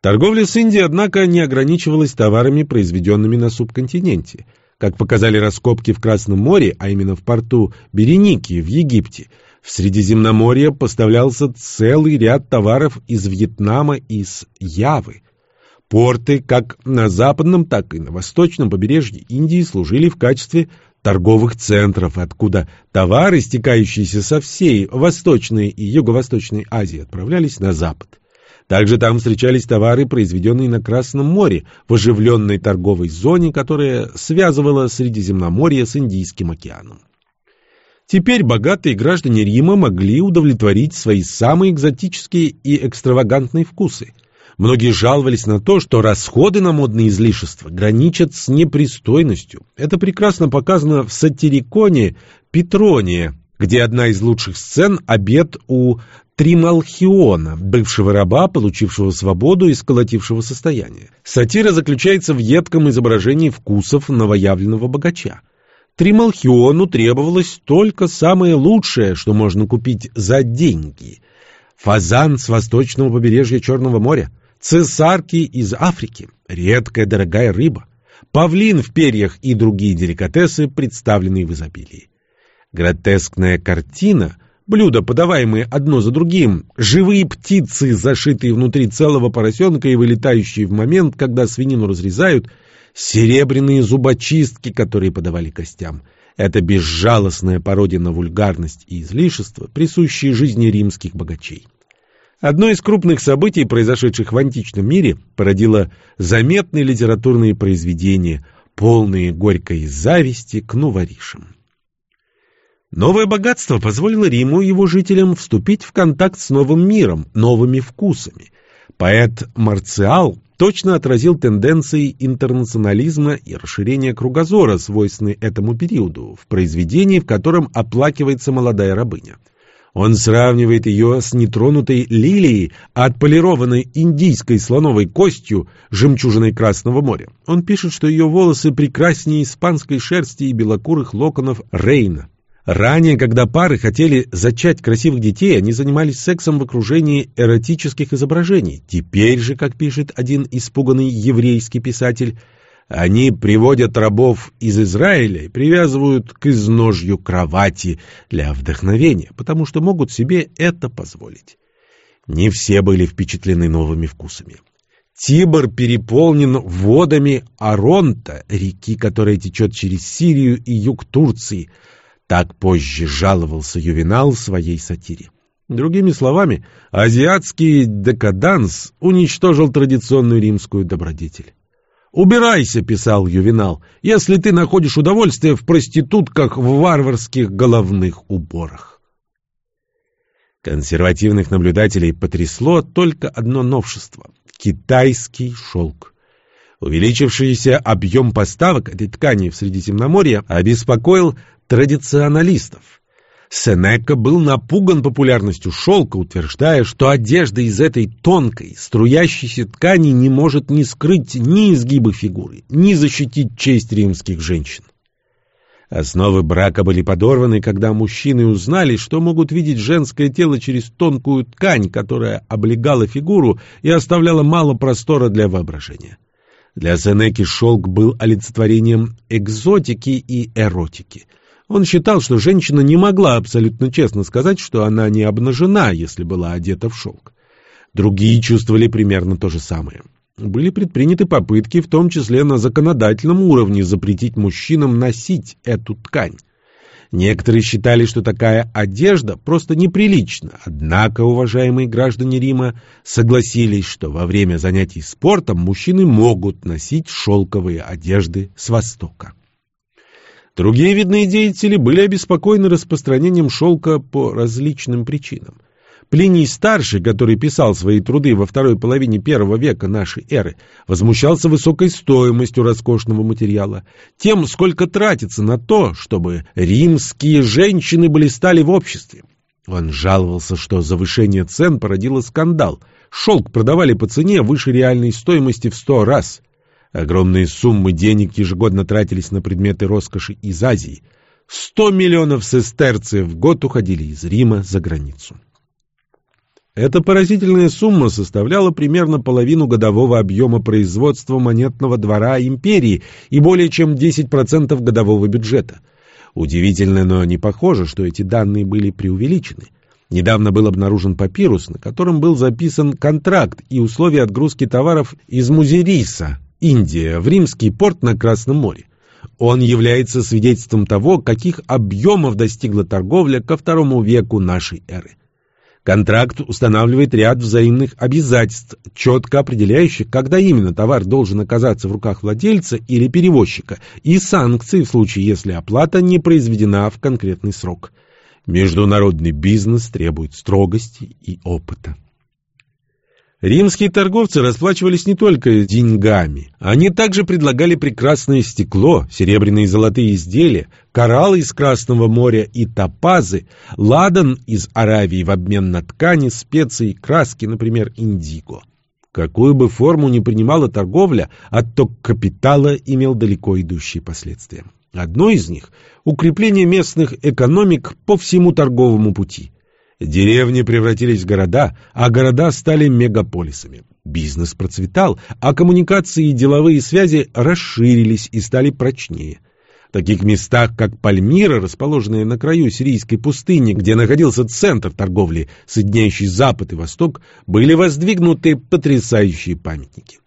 Торговля с Индией, однако, не ограничивалась товарами, произведенными на субконтиненте. Как показали раскопки в Красном море, а именно в порту Береники в Египте, в Средиземноморье поставлялся целый ряд товаров из Вьетнама и из Явы. Порты как на западном, так и на восточном побережье Индии служили в качестве торговых центров, откуда товары, стекающиеся со всей Восточной и Юго-Восточной Азии, отправлялись на запад. Также там встречались товары, произведенные на Красном море, в оживленной торговой зоне, которая связывала Средиземноморье с Индийским океаном. Теперь богатые граждане Рима могли удовлетворить свои самые экзотические и экстравагантные вкусы. Многие жаловались на то, что расходы на модные излишества граничат с непристойностью. Это прекрасно показано в сатириконе Петрония, где одна из лучших сцен – обед у Трималхиона, бывшего раба, получившего свободу и сколотившего состояние. Сатира заключается в едком изображении вкусов новоявленного богача. Трималхиону требовалось только самое лучшее, что можно купить за деньги. Фазан с восточного побережья Черного моря, цесарки из Африки, редкая дорогая рыба, павлин в перьях и другие деликатесы, представленные в изобилии. Гротескная картина — Блюда, подаваемые одно за другим, живые птицы, зашитые внутри целого поросенка и вылетающие в момент, когда свинину разрезают, серебряные зубочистки, которые подавали костям. Это безжалостная пародия на вульгарность и излишество, присущие жизни римских богачей. Одно из крупных событий, произошедших в античном мире, породило заметные литературные произведения, полные горькой зависти к новоришам. Новое богатство позволило Риму и его жителям вступить в контакт с новым миром, новыми вкусами. Поэт Марциал точно отразил тенденции интернационализма и расширения кругозора, свойственные этому периоду, в произведении, в котором оплакивается молодая рабыня. Он сравнивает ее с нетронутой лилией, отполированной индийской слоновой костью, жемчужиной Красного моря. Он пишет, что ее волосы прекраснее испанской шерсти и белокурых локонов Рейна. Ранее, когда пары хотели зачать красивых детей, они занимались сексом в окружении эротических изображений. Теперь же, как пишет один испуганный еврейский писатель, они приводят рабов из Израиля и привязывают к изножью кровати для вдохновения, потому что могут себе это позволить. Не все были впечатлены новыми вкусами. Тибр переполнен водами Аронта, реки, которая течет через Сирию и юг Турции – так позже жаловался Ювенал в своей сатире. Другими словами, азиатский декаданс уничтожил традиционную римскую добродетель. «Убирайся», — писал Ювенал, — «если ты находишь удовольствие в проститутках в варварских головных уборах». Консервативных наблюдателей потрясло только одно новшество — китайский шелк. Увеличившийся объем поставок этой ткани в Средиземноморье обеспокоил традиционалистов. Сенека был напуган популярностью шелка, утверждая, что одежда из этой тонкой, струящейся ткани не может ни скрыть ни изгибы фигуры, ни защитить честь римских женщин. Основы брака были подорваны, когда мужчины узнали, что могут видеть женское тело через тонкую ткань, которая облегала фигуру и оставляла мало простора для воображения. Для Сенеки шелк был олицетворением экзотики и эротики – он считал, что женщина не могла абсолютно честно сказать, что она не обнажена, если была одета в шелк. Другие чувствовали примерно то же самое. Были предприняты попытки, в том числе на законодательном уровне, запретить мужчинам носить эту ткань. Некоторые считали, что такая одежда просто неприлична, однако уважаемые граждане Рима согласились, что во время занятий спортом мужчины могут носить шелковые одежды с Востока. Другие видные деятели были обеспокоены распространением шелка по различным причинам. Плиний Старший, который писал свои труды во второй половине первого века нашей эры, возмущался высокой стоимостью роскошного материала, тем, сколько тратится на то, чтобы римские женщины блистали в обществе. Он жаловался, что завышение цен породило скандал. Шелк продавали по цене выше реальной стоимости в сто раз. Огромные суммы денег ежегодно тратились на предметы роскоши из Азии. Сто миллионов сестерцев в год уходили из Рима за границу. Эта поразительная сумма составляла примерно половину годового объема производства монетного двора империи и более чем 10% годового бюджета. Удивительно, но не похоже, что эти данные были преувеличены. Недавно был обнаружен папирус, на котором был записан контракт и условия отгрузки товаров из Музериса, Индия, в римский порт на Красном море. Он является свидетельством того, каких объемов достигла торговля ко второму веку нашей эры. Контракт устанавливает ряд взаимных обязательств, четко определяющих, когда именно товар должен оказаться в руках владельца или перевозчика, и санкции в случае, если оплата не произведена в конкретный срок. Международный бизнес требует строгости и опыта. Римские торговцы расплачивались не только деньгами. Они также предлагали прекрасное стекло, серебряные и золотые изделия, кораллы из Красного моря и топазы, ладан из Аравии в обмен на ткани, специи, краски, например, индиго. Какую бы форму ни принимала торговля, отток капитала имел далеко идущие последствия. Одно из них – укрепление местных экономик по всему торговому пути – Деревни превратились в города, а города стали мегаполисами. Бизнес процветал, а коммуникации и деловые связи расширились и стали прочнее. В таких местах, как Пальмира, расположенная на краю сирийской пустыни, где находился центр торговли, соединяющий Запад и Восток, были воздвигнуты потрясающие памятники.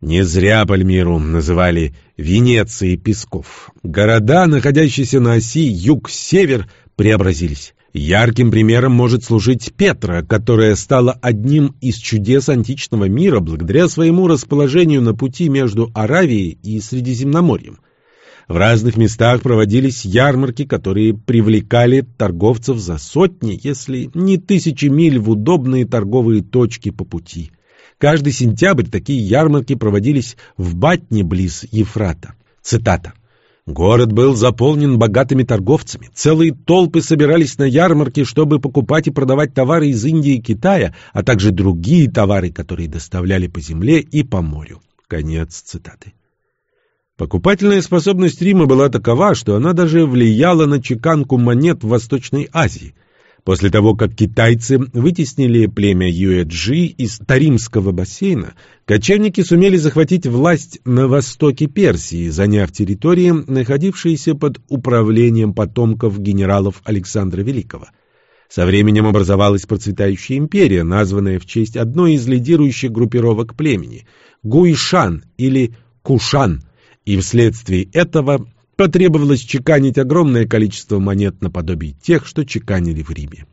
Не зря Пальмиру называли Венецией песков. Города, находящиеся на оси юг-север, преобразились. Ярким примером может служить Петра, которая стала одним из чудес античного мира благодаря своему расположению на пути между Аравией и Средиземноморьем. В разных местах проводились ярмарки, которые привлекали торговцев за сотни, если не тысячи миль в удобные торговые точки по пути. Каждый сентябрь такие ярмарки проводились в Батне близ Ефрата. Цитата. Город был заполнен богатыми торговцами. Целые толпы собирались на ярмарке, чтобы покупать и продавать товары из Индии и Китая, а также другие товары, которые доставляли по земле и по морю. Конец цитаты. Покупательная способность Рима была такова, что она даже влияла на чеканку монет в Восточной Азии. После того, как китайцы вытеснили племя Юэджи из Таримского бассейна, кочевники сумели захватить власть на востоке Персии, заняв территории, находившиеся под управлением потомков генералов Александра Великого. Со временем образовалась процветающая империя, названная в честь одной из лидирующих группировок племени – Гуйшан или Кушан, и вследствие этого потребовалось чеканить огромное количество монет наподобие тех, что чеканили в Риме.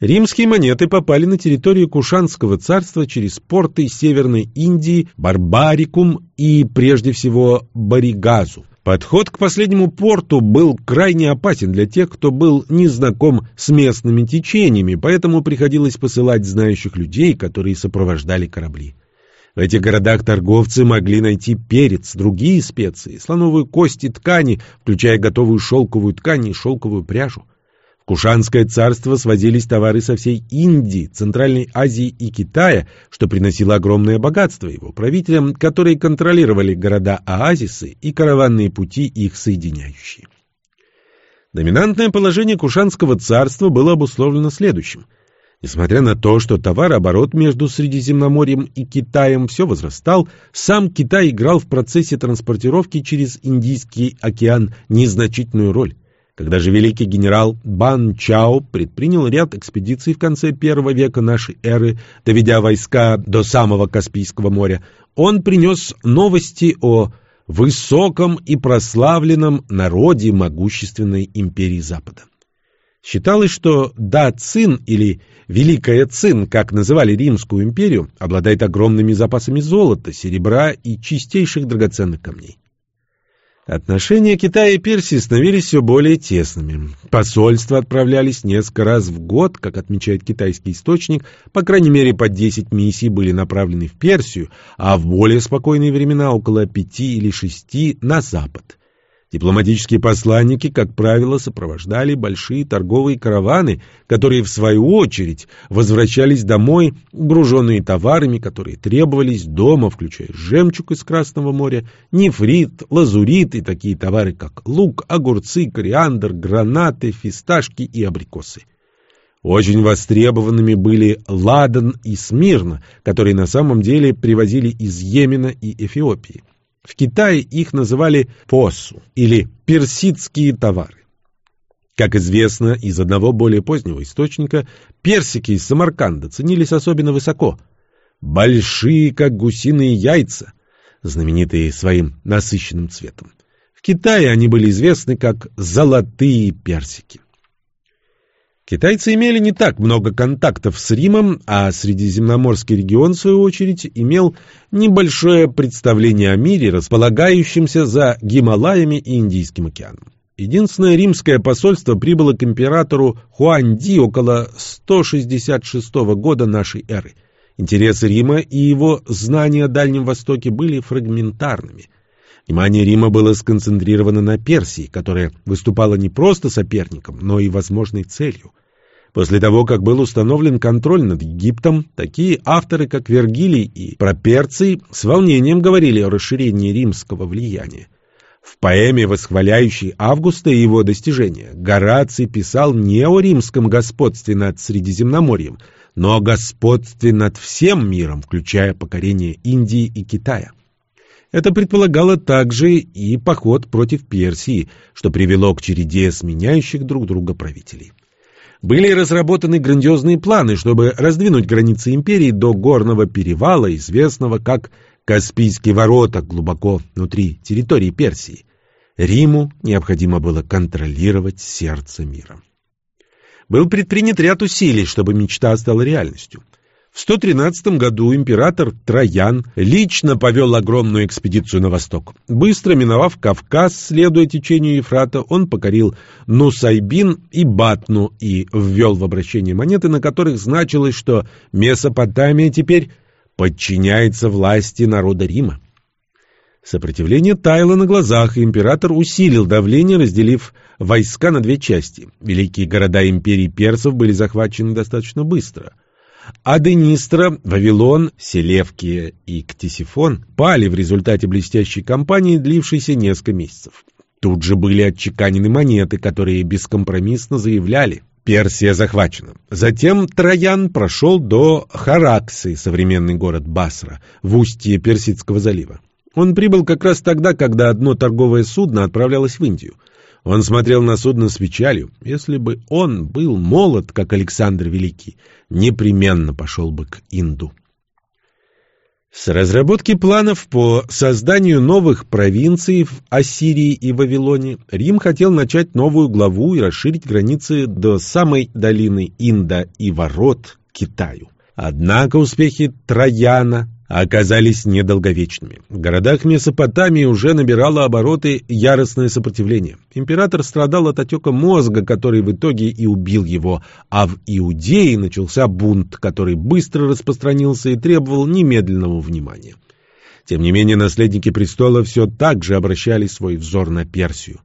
Римские монеты попали на территорию Кушанского царства через порты Северной Индии, Барбарикум и, прежде всего, Баригазу. Подход к последнему порту был крайне опасен для тех, кто был не знаком с местными течениями, поэтому приходилось посылать знающих людей, которые сопровождали корабли. В этих городах торговцы могли найти перец, другие специи, слоновую кость и ткани, включая готовую шелковую ткань и шелковую пряжу. В Кушанское царство свозились товары со всей Индии, Центральной Азии и Китая, что приносило огромное богатство его правителям, которые контролировали города-оазисы и караванные пути, их соединяющие. Доминантное положение Кушанского царства было обусловлено следующим – Несмотря на то, что товарооборот между Средиземноморьем и Китаем все возрастал, сам Китай играл в процессе транспортировки через Индийский океан незначительную роль. Когда же великий генерал Бан Чао предпринял ряд экспедиций в конце первого века нашей эры, доведя войска до самого Каспийского моря, он принес новости о высоком и прославленном народе могущественной империи Запада. Считалось, что Да Цин или Великая Цин, как называли Римскую империю, обладает огромными запасами золота, серебра и чистейших драгоценных камней. Отношения Китая и Персии становились все более тесными. Посольства отправлялись несколько раз в год, как отмечает китайский источник, по крайней мере по 10 миссий были направлены в Персию, а в более спокойные времена около пяти или шести на запад. Дипломатические посланники, как правило, сопровождали большие торговые караваны, которые, в свою очередь, возвращались домой, груженные товарами, которые требовались дома, включая жемчуг из Красного моря, нефрит, лазурит и такие товары, как лук, огурцы, кориандр, гранаты, фисташки и абрикосы. Очень востребованными были ладан и смирна, которые на самом деле привозили из Йемена и Эфиопии. В Китае их называли посу или персидские товары. Как известно из одного более позднего источника, персики из Самарканда ценились особенно высоко. Большие, как гусиные яйца, знаменитые своим насыщенным цветом. В Китае они были известны как «золотые персики». Китайцы имели не так много контактов с Римом, а Средиземноморский регион, в свою очередь, имел небольшое представление о мире, располагающемся за Гималаями и Индийским океаном. Единственное римское посольство прибыло к императору Хуанди около 166 года нашей эры. Интересы Рима и его знания о Дальнем Востоке были фрагментарными. Внимание Рима было сконцентрировано на Персии, которая выступала не просто соперником, но и возможной целью. После того, как был установлен контроль над Египтом, такие авторы, как Вергилий и Проперций, с волнением говорили о расширении римского влияния. В поэме, восхваляющей Августа и его достижения, Гораций писал не о римском господстве над Средиземноморьем, но о господстве над всем миром, включая покорение Индии и Китая. Это предполагало также и поход против Персии, что привело к череде сменяющих друг друга правителей. Были разработаны грандиозные планы, чтобы раздвинуть границы империи до горного перевала, известного как Каспийские ворота, глубоко внутри территории Персии. Риму необходимо было контролировать сердце мира. Был предпринят ряд усилий, чтобы мечта стала реальностью. В 113 году император Троян лично повел огромную экспедицию на восток. Быстро миновав Кавказ, следуя течению Ефрата, он покорил Нусайбин и Батну и ввел в обращение монеты, на которых значилось, что Месопотамия теперь подчиняется власти народа Рима. Сопротивление таяло на глазах, и император усилил давление, разделив войска на две части. Великие города империи персов были захвачены достаточно быстро – Аденистра, Вавилон, Селевкия и Ктисифон пали в результате блестящей кампании, длившейся несколько месяцев. Тут же были отчеканены монеты, которые бескомпромиссно заявляли Персия захвачена. Затем Троян прошел до Хараксы, современный город Басра, в устье Персидского залива. Он прибыл как раз тогда, когда одно торговое судно отправлялось в Индию. Он смотрел на судно с печалью. Если бы он был молод, как Александр Великий, непременно пошел бы к Инду. С разработки планов по созданию новых провинций в Ассирии и Вавилоне Рим хотел начать новую главу и расширить границы до самой долины Инда и ворот к Китаю. Однако успехи Трояна оказались недолговечными. В городах Месопотамии уже набирало обороты яростное сопротивление. Император страдал от отека мозга, который в итоге и убил его, а в Иудее начался бунт, который быстро распространился и требовал немедленного внимания. Тем не менее, наследники престола все так же обращали свой взор на Персию.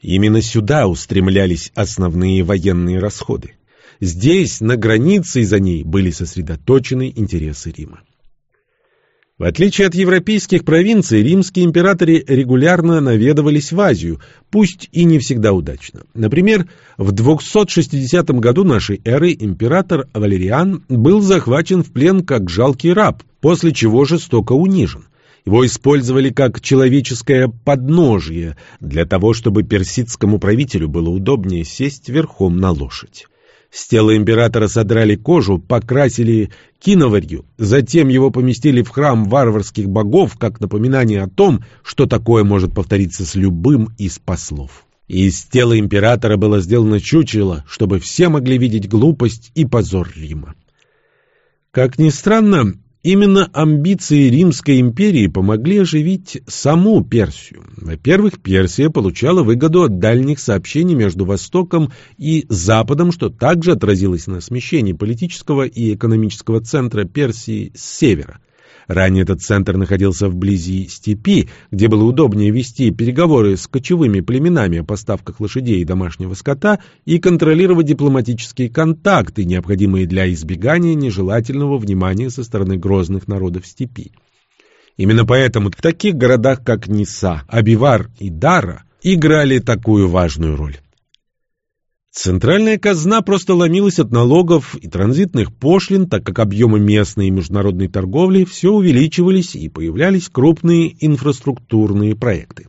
Именно сюда устремлялись основные военные расходы. Здесь, на границе и за ней, были сосредоточены интересы Рима. В отличие от европейских провинций, римские императоры регулярно наведывались в Азию, пусть и не всегда удачно. Например, в 260 году нашей эры император Валериан был захвачен в плен как жалкий раб, после чего жестоко унижен. Его использовали как человеческое подножие для того, чтобы персидскому правителю было удобнее сесть верхом на лошадь. С тела императора содрали кожу, покрасили киноварью, затем его поместили в храм варварских богов, как напоминание о том, что такое может повториться с любым из послов. из тела императора было сделано чучело, чтобы все могли видеть глупость и позор Рима. Как ни странно, Именно амбиции Римской империи помогли оживить саму Персию. Во-первых, Персия получала выгоду от дальних сообщений между Востоком и Западом, что также отразилось на смещении политического и экономического центра Персии с севера. Ранее этот центр находился вблизи степи, где было удобнее вести переговоры с кочевыми племенами о поставках лошадей и домашнего скота и контролировать дипломатические контакты, необходимые для избегания нежелательного внимания со стороны грозных народов степи. Именно поэтому в таких городах, как Ниса, Абивар и Дара, играли такую важную роль. Центральная казна просто ломилась от налогов и транзитных пошлин, так как объемы местной и международной торговли все увеличивались и появлялись крупные инфраструктурные проекты.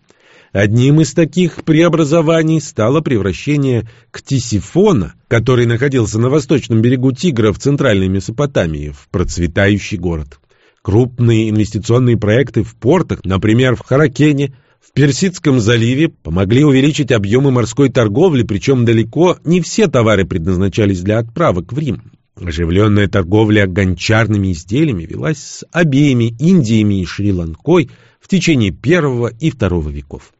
Одним из таких преобразований стало превращение Ктисифона, который находился на восточном берегу Тигра в центральной Месопотамии, в процветающий город. Крупные инвестиционные проекты в портах, например, в Харакене, в Персидском заливе помогли увеличить объемы морской торговли, причем далеко не все товары предназначались для отправок в Рим. Оживленная торговля гончарными изделиями велась с обеими Индиями и Шри-Ланкой в течение первого и второго веков.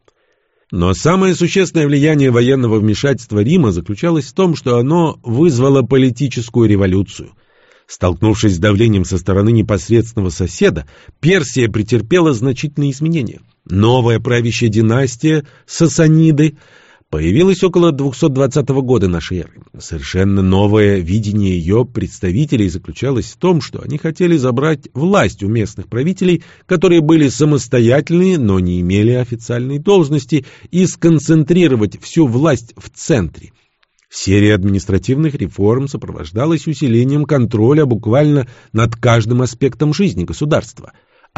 Но самое существенное влияние военного вмешательства Рима заключалось в том, что оно вызвало политическую революцию – Столкнувшись с давлением со стороны непосредственного соседа, Персия претерпела значительные изменения. Новая правящая династия Сасаниды появилась около 220 года нашей эры. Совершенно новое видение ее представителей заключалось в том, что они хотели забрать власть у местных правителей, которые были самостоятельные, но не имели официальной должности, и сконцентрировать всю власть в центре – Серия административных реформ сопровождалась усилением контроля буквально над каждым аспектом жизни государства.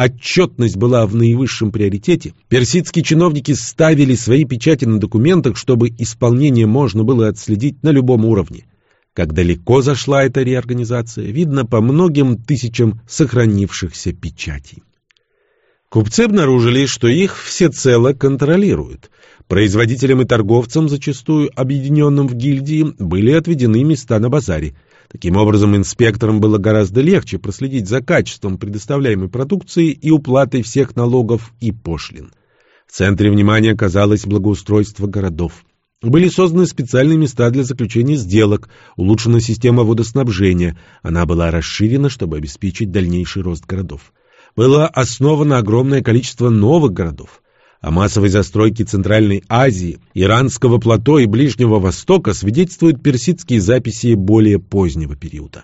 Отчетность была в наивысшем приоритете, персидские чиновники ставили свои печати на документах, чтобы исполнение можно было отследить на любом уровне. Как далеко зашла эта реорганизация, видно по многим тысячам сохранившихся печатей. Купцы обнаружили, что их всецело контролируют. Производителям и торговцам, зачастую объединенным в гильдии, были отведены места на базаре. Таким образом, инспекторам было гораздо легче проследить за качеством предоставляемой продукции и уплатой всех налогов и пошлин. В центре внимания оказалось благоустройство городов. Были созданы специальные места для заключения сделок, улучшена система водоснабжения, она была расширена, чтобы обеспечить дальнейший рост городов. Было основано огромное количество новых городов. О массовой застройке Центральной Азии, Иранского плато и Ближнего Востока свидетельствуют персидские записи более позднего периода.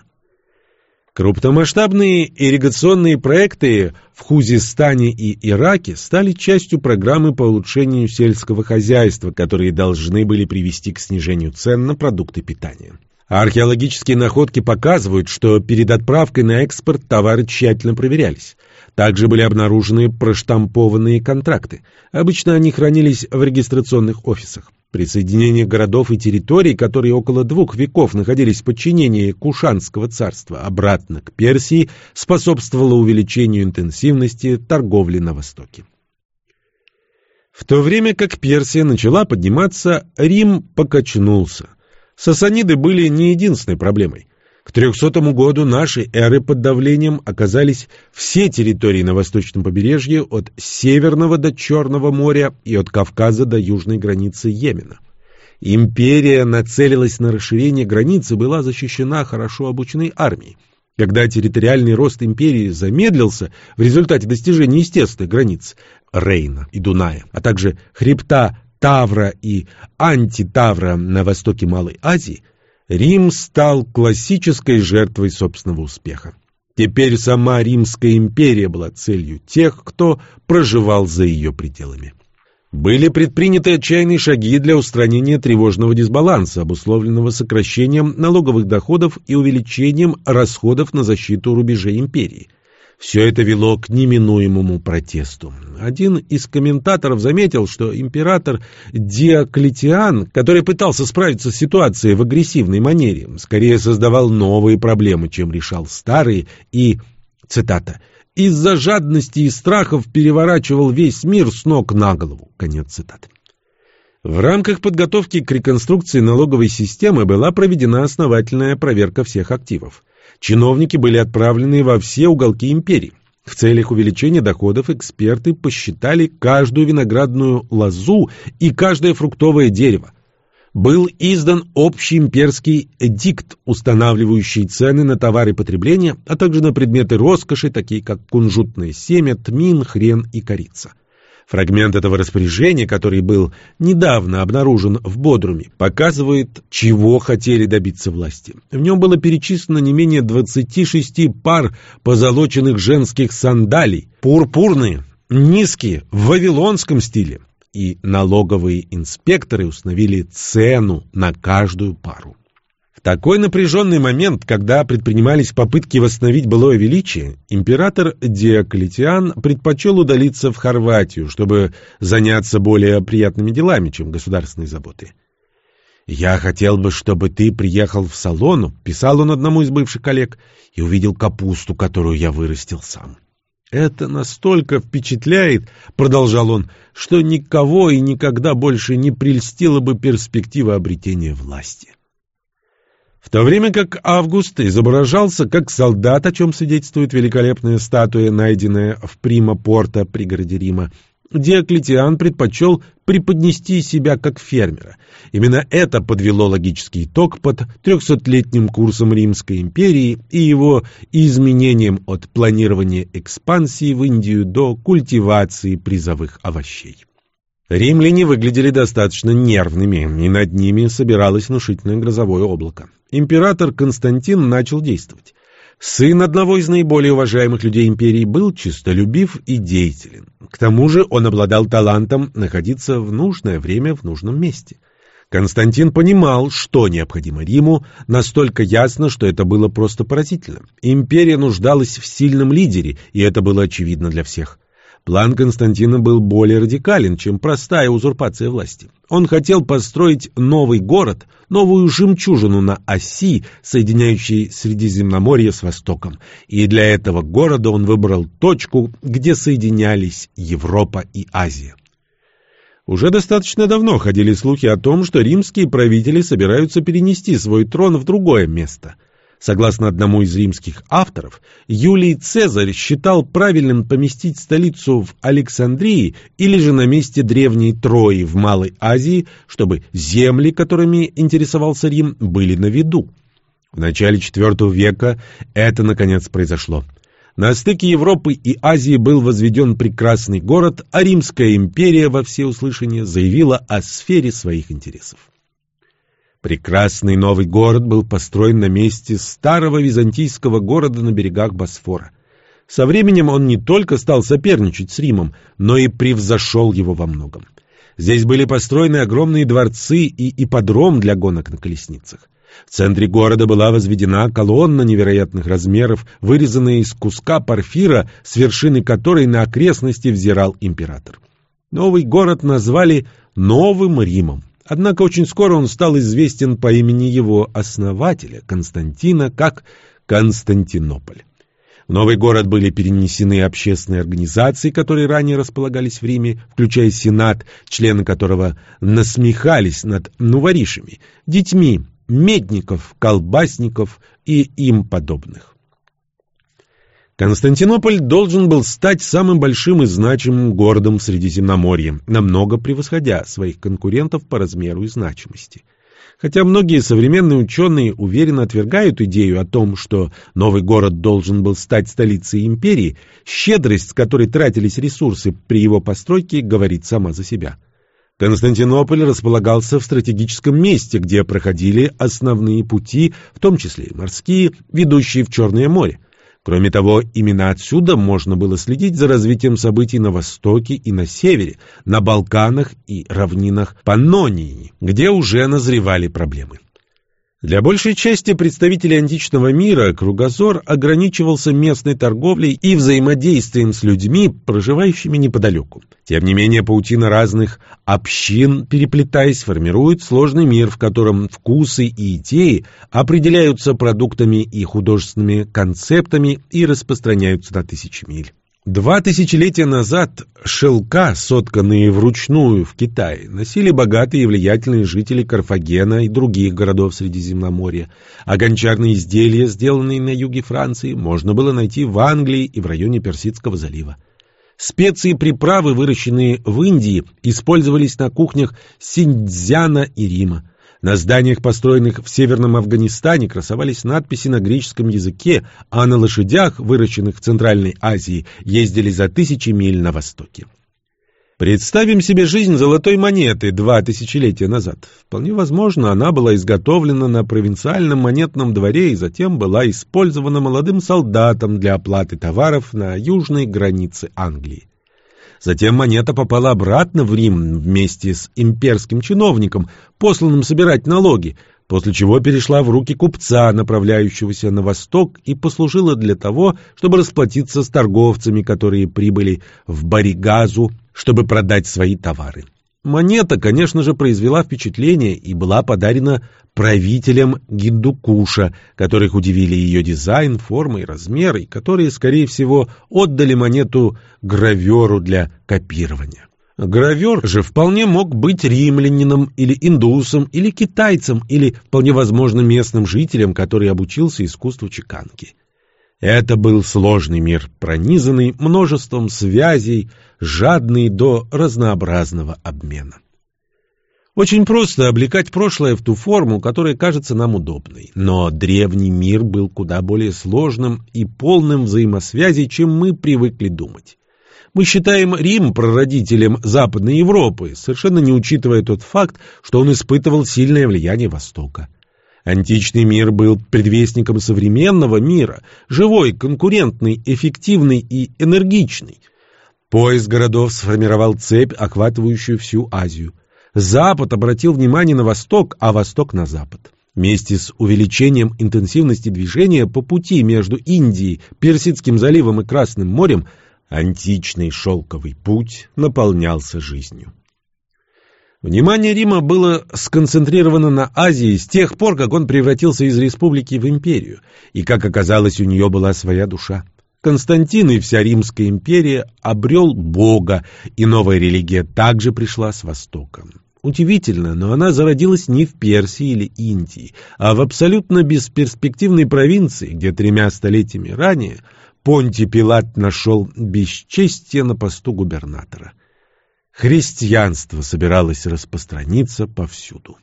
Крупномасштабные ирригационные проекты в Хузистане и Ираке стали частью программы по улучшению сельского хозяйства, которые должны были привести к снижению цен на продукты питания. Археологические находки показывают, что перед отправкой на экспорт товары тщательно проверялись. Также были обнаружены проштампованные контракты. Обычно они хранились в регистрационных офисах. Присоединение городов и территорий, которые около двух веков находились в подчинении Кушанского царства, обратно к Персии, способствовало увеличению интенсивности торговли на Востоке. В то время как Персия начала подниматься, Рим покачнулся. Сасаниды были не единственной проблемой. К 300 году нашей эры под давлением оказались все территории на восточном побережье от Северного до Черного моря и от Кавказа до южной границы Йемена. Империя нацелилась на расширение границы и была защищена хорошо обученной армией. Когда территориальный рост империи замедлился в результате достижения естественных границ Рейна и Дуная, а также хребта Тавра и Антитавра на востоке Малой Азии, Рим стал классической жертвой собственного успеха. Теперь сама Римская империя была целью тех, кто проживал за ее пределами. Были предприняты отчаянные шаги для устранения тревожного дисбаланса, обусловленного сокращением налоговых доходов и увеличением расходов на защиту рубежей империи. Все это вело к неминуемому протесту. Один из комментаторов заметил, что император Диоклетиан, который пытался справиться с ситуацией в агрессивной манере, скорее создавал новые проблемы, чем решал старые, и, цитата, «из-за жадности и страхов переворачивал весь мир с ног на голову». Конец цитаты. В рамках подготовки к реконструкции налоговой системы была проведена основательная проверка всех активов. Чиновники были отправлены во все уголки империи. В целях увеличения доходов эксперты посчитали каждую виноградную лозу и каждое фруктовое дерево. Был издан общий имперский эдикт, устанавливающий цены на товары потребления, а также на предметы роскоши, такие как кунжутное семя, тмин, хрен и корица. Фрагмент этого распоряжения, который был недавно обнаружен в Бодруме, показывает, чего хотели добиться власти. В нем было перечислено не менее 26 пар позолоченных женских сандалий, пурпурные, низкие, в вавилонском стиле. И налоговые инспекторы установили цену на каждую пару такой напряженный момент, когда предпринимались попытки восстановить былое величие, император Диоклетиан предпочел удалиться в Хорватию, чтобы заняться более приятными делами, чем государственной заботой. «Я хотел бы, чтобы ты приехал в Салону», — писал он одному из бывших коллег, — «и увидел капусту, которую я вырастил сам». «Это настолько впечатляет», — продолжал он, — «что никого и никогда больше не прельстила бы перспектива обретения власти». В то время как Август изображался как солдат, о чем свидетельствует великолепная статуя, найденная в Прима-Порта, пригороде Рима, Диоклетиан предпочел преподнести себя как фермера. Именно это подвело логический итог под трехсотлетним курсом Римской империи и его изменением от планирования экспансии в Индию до культивации призовых овощей. Римляне выглядели достаточно нервными, и над ними собиралось внушительное грозовое облако. Император Константин начал действовать. Сын одного из наиболее уважаемых людей империи был честолюбив и деятелен. К тому же он обладал талантом находиться в нужное время в нужном месте. Константин понимал, что необходимо Риму, настолько ясно, что это было просто поразительно. Империя нуждалась в сильном лидере, и это было очевидно для всех. План Константина был более радикален, чем простая узурпация власти. Он хотел построить новый город, новую жемчужину на оси, соединяющей Средиземноморье с Востоком. И для этого города он выбрал точку, где соединялись Европа и Азия. Уже достаточно давно ходили слухи о том, что римские правители собираются перенести свой трон в другое место. Согласно одному из римских авторов, Юлий Цезарь считал правильным поместить столицу в Александрии или же на месте древней Трои в Малой Азии, чтобы земли, которыми интересовался Рим, были на виду. В начале IV века это, наконец, произошло. На стыке Европы и Азии был возведен прекрасный город, а Римская империя во всеуслышание заявила о сфере своих интересов. Прекрасный новый город был построен на месте старого византийского города на берегах Босфора. Со временем он не только стал соперничать с Римом, но и превзошел его во многом. Здесь были построены огромные дворцы и ипподром для гонок на колесницах. В центре города была возведена колонна невероятных размеров, вырезанная из куска порфира, с вершины которой на окрестности взирал император. Новый город назвали Новым Римом. Однако очень скоро он стал известен по имени его основателя, Константина, как Константинополь. В новый город были перенесены общественные организации, которые ранее располагались в Риме, включая Сенат, члены которого насмехались над нуворишами, детьми, медников, колбасников и им подобных. Константинополь должен был стать самым большим и значимым городом в Средиземноморье, намного превосходя своих конкурентов по размеру и значимости. Хотя многие современные ученые уверенно отвергают идею о том, что новый город должен был стать столицей империи, щедрость, с которой тратились ресурсы при его постройке, говорит сама за себя. Константинополь располагался в стратегическом месте, где проходили основные пути, в том числе и морские, ведущие в Черное море. Кроме того, именно отсюда можно было следить за развитием событий на востоке и на севере, на Балканах и равнинах Паннонии, где уже назревали проблемы. Для большей части представителей античного мира кругозор ограничивался местной торговлей и взаимодействием с людьми, проживающими неподалеку. Тем не менее, паутина разных общин, переплетаясь, формирует сложный мир, в котором вкусы и идеи определяются продуктами и художественными концептами и распространяются на тысячи миль. Два тысячелетия назад шелка, сотканные вручную в Китае, носили богатые и влиятельные жители Карфагена и других городов Средиземноморья, а гончарные изделия, сделанные на юге Франции, можно было найти в Англии и в районе Персидского залива. Специи и приправы, выращенные в Индии, использовались на кухнях Синдзяна и Рима. На зданиях, построенных в Северном Афганистане, красовались надписи на греческом языке, а на лошадях, выращенных в Центральной Азии, ездили за тысячи миль на востоке. Представим себе жизнь золотой монеты два тысячелетия назад. Вполне возможно, она была изготовлена на провинциальном монетном дворе и затем была использована молодым солдатом для оплаты товаров на южной границе Англии. Затем монета попала обратно в Рим вместе с имперским чиновником, посланным собирать налоги, после чего перешла в руки купца, направляющегося на восток, и послужила для того, чтобы расплатиться с торговцами, которые прибыли в Баригазу, чтобы продать свои товары. Монета, конечно же, произвела впечатление и была подарена правителям Гиндукуша, которых удивили ее дизайн, форма и размер, и которые, скорее всего, отдали монету граверу для копирования. Гравер же вполне мог быть римлянином или индусом, или китайцем, или, вполне возможно, местным жителем, который обучился искусству чеканки. Это был сложный мир, пронизанный множеством связей, жадный до разнообразного обмена. Очень просто облекать прошлое в ту форму, которая кажется нам удобной. Но древний мир был куда более сложным и полным взаимосвязей, чем мы привыкли думать. Мы считаем Рим прародителем Западной Европы, совершенно не учитывая тот факт, что он испытывал сильное влияние Востока. Античный мир был предвестником современного мира, живой, конкурентный, эффективный и энергичный. Пояс городов сформировал цепь, охватывающую всю Азию. Запад обратил внимание на Восток, а Восток на Запад. Вместе с увеличением интенсивности движения по пути между Индией, Персидским заливом и Красным морем античный шелковый путь наполнялся жизнью. Внимание Рима было сконцентрировано на Азии с тех пор, как он превратился из республики в империю, и, как оказалось, у нее была своя душа. Константин и вся Римская империя обрел Бога, и новая религия также пришла с Востока. Удивительно, но она зародилась не в Персии или Индии, а в абсолютно бесперспективной провинции, где тремя столетиями ранее Понтий Пилат нашел бесчестие на посту губернатора. Христианство собиралось распространиться повсюду.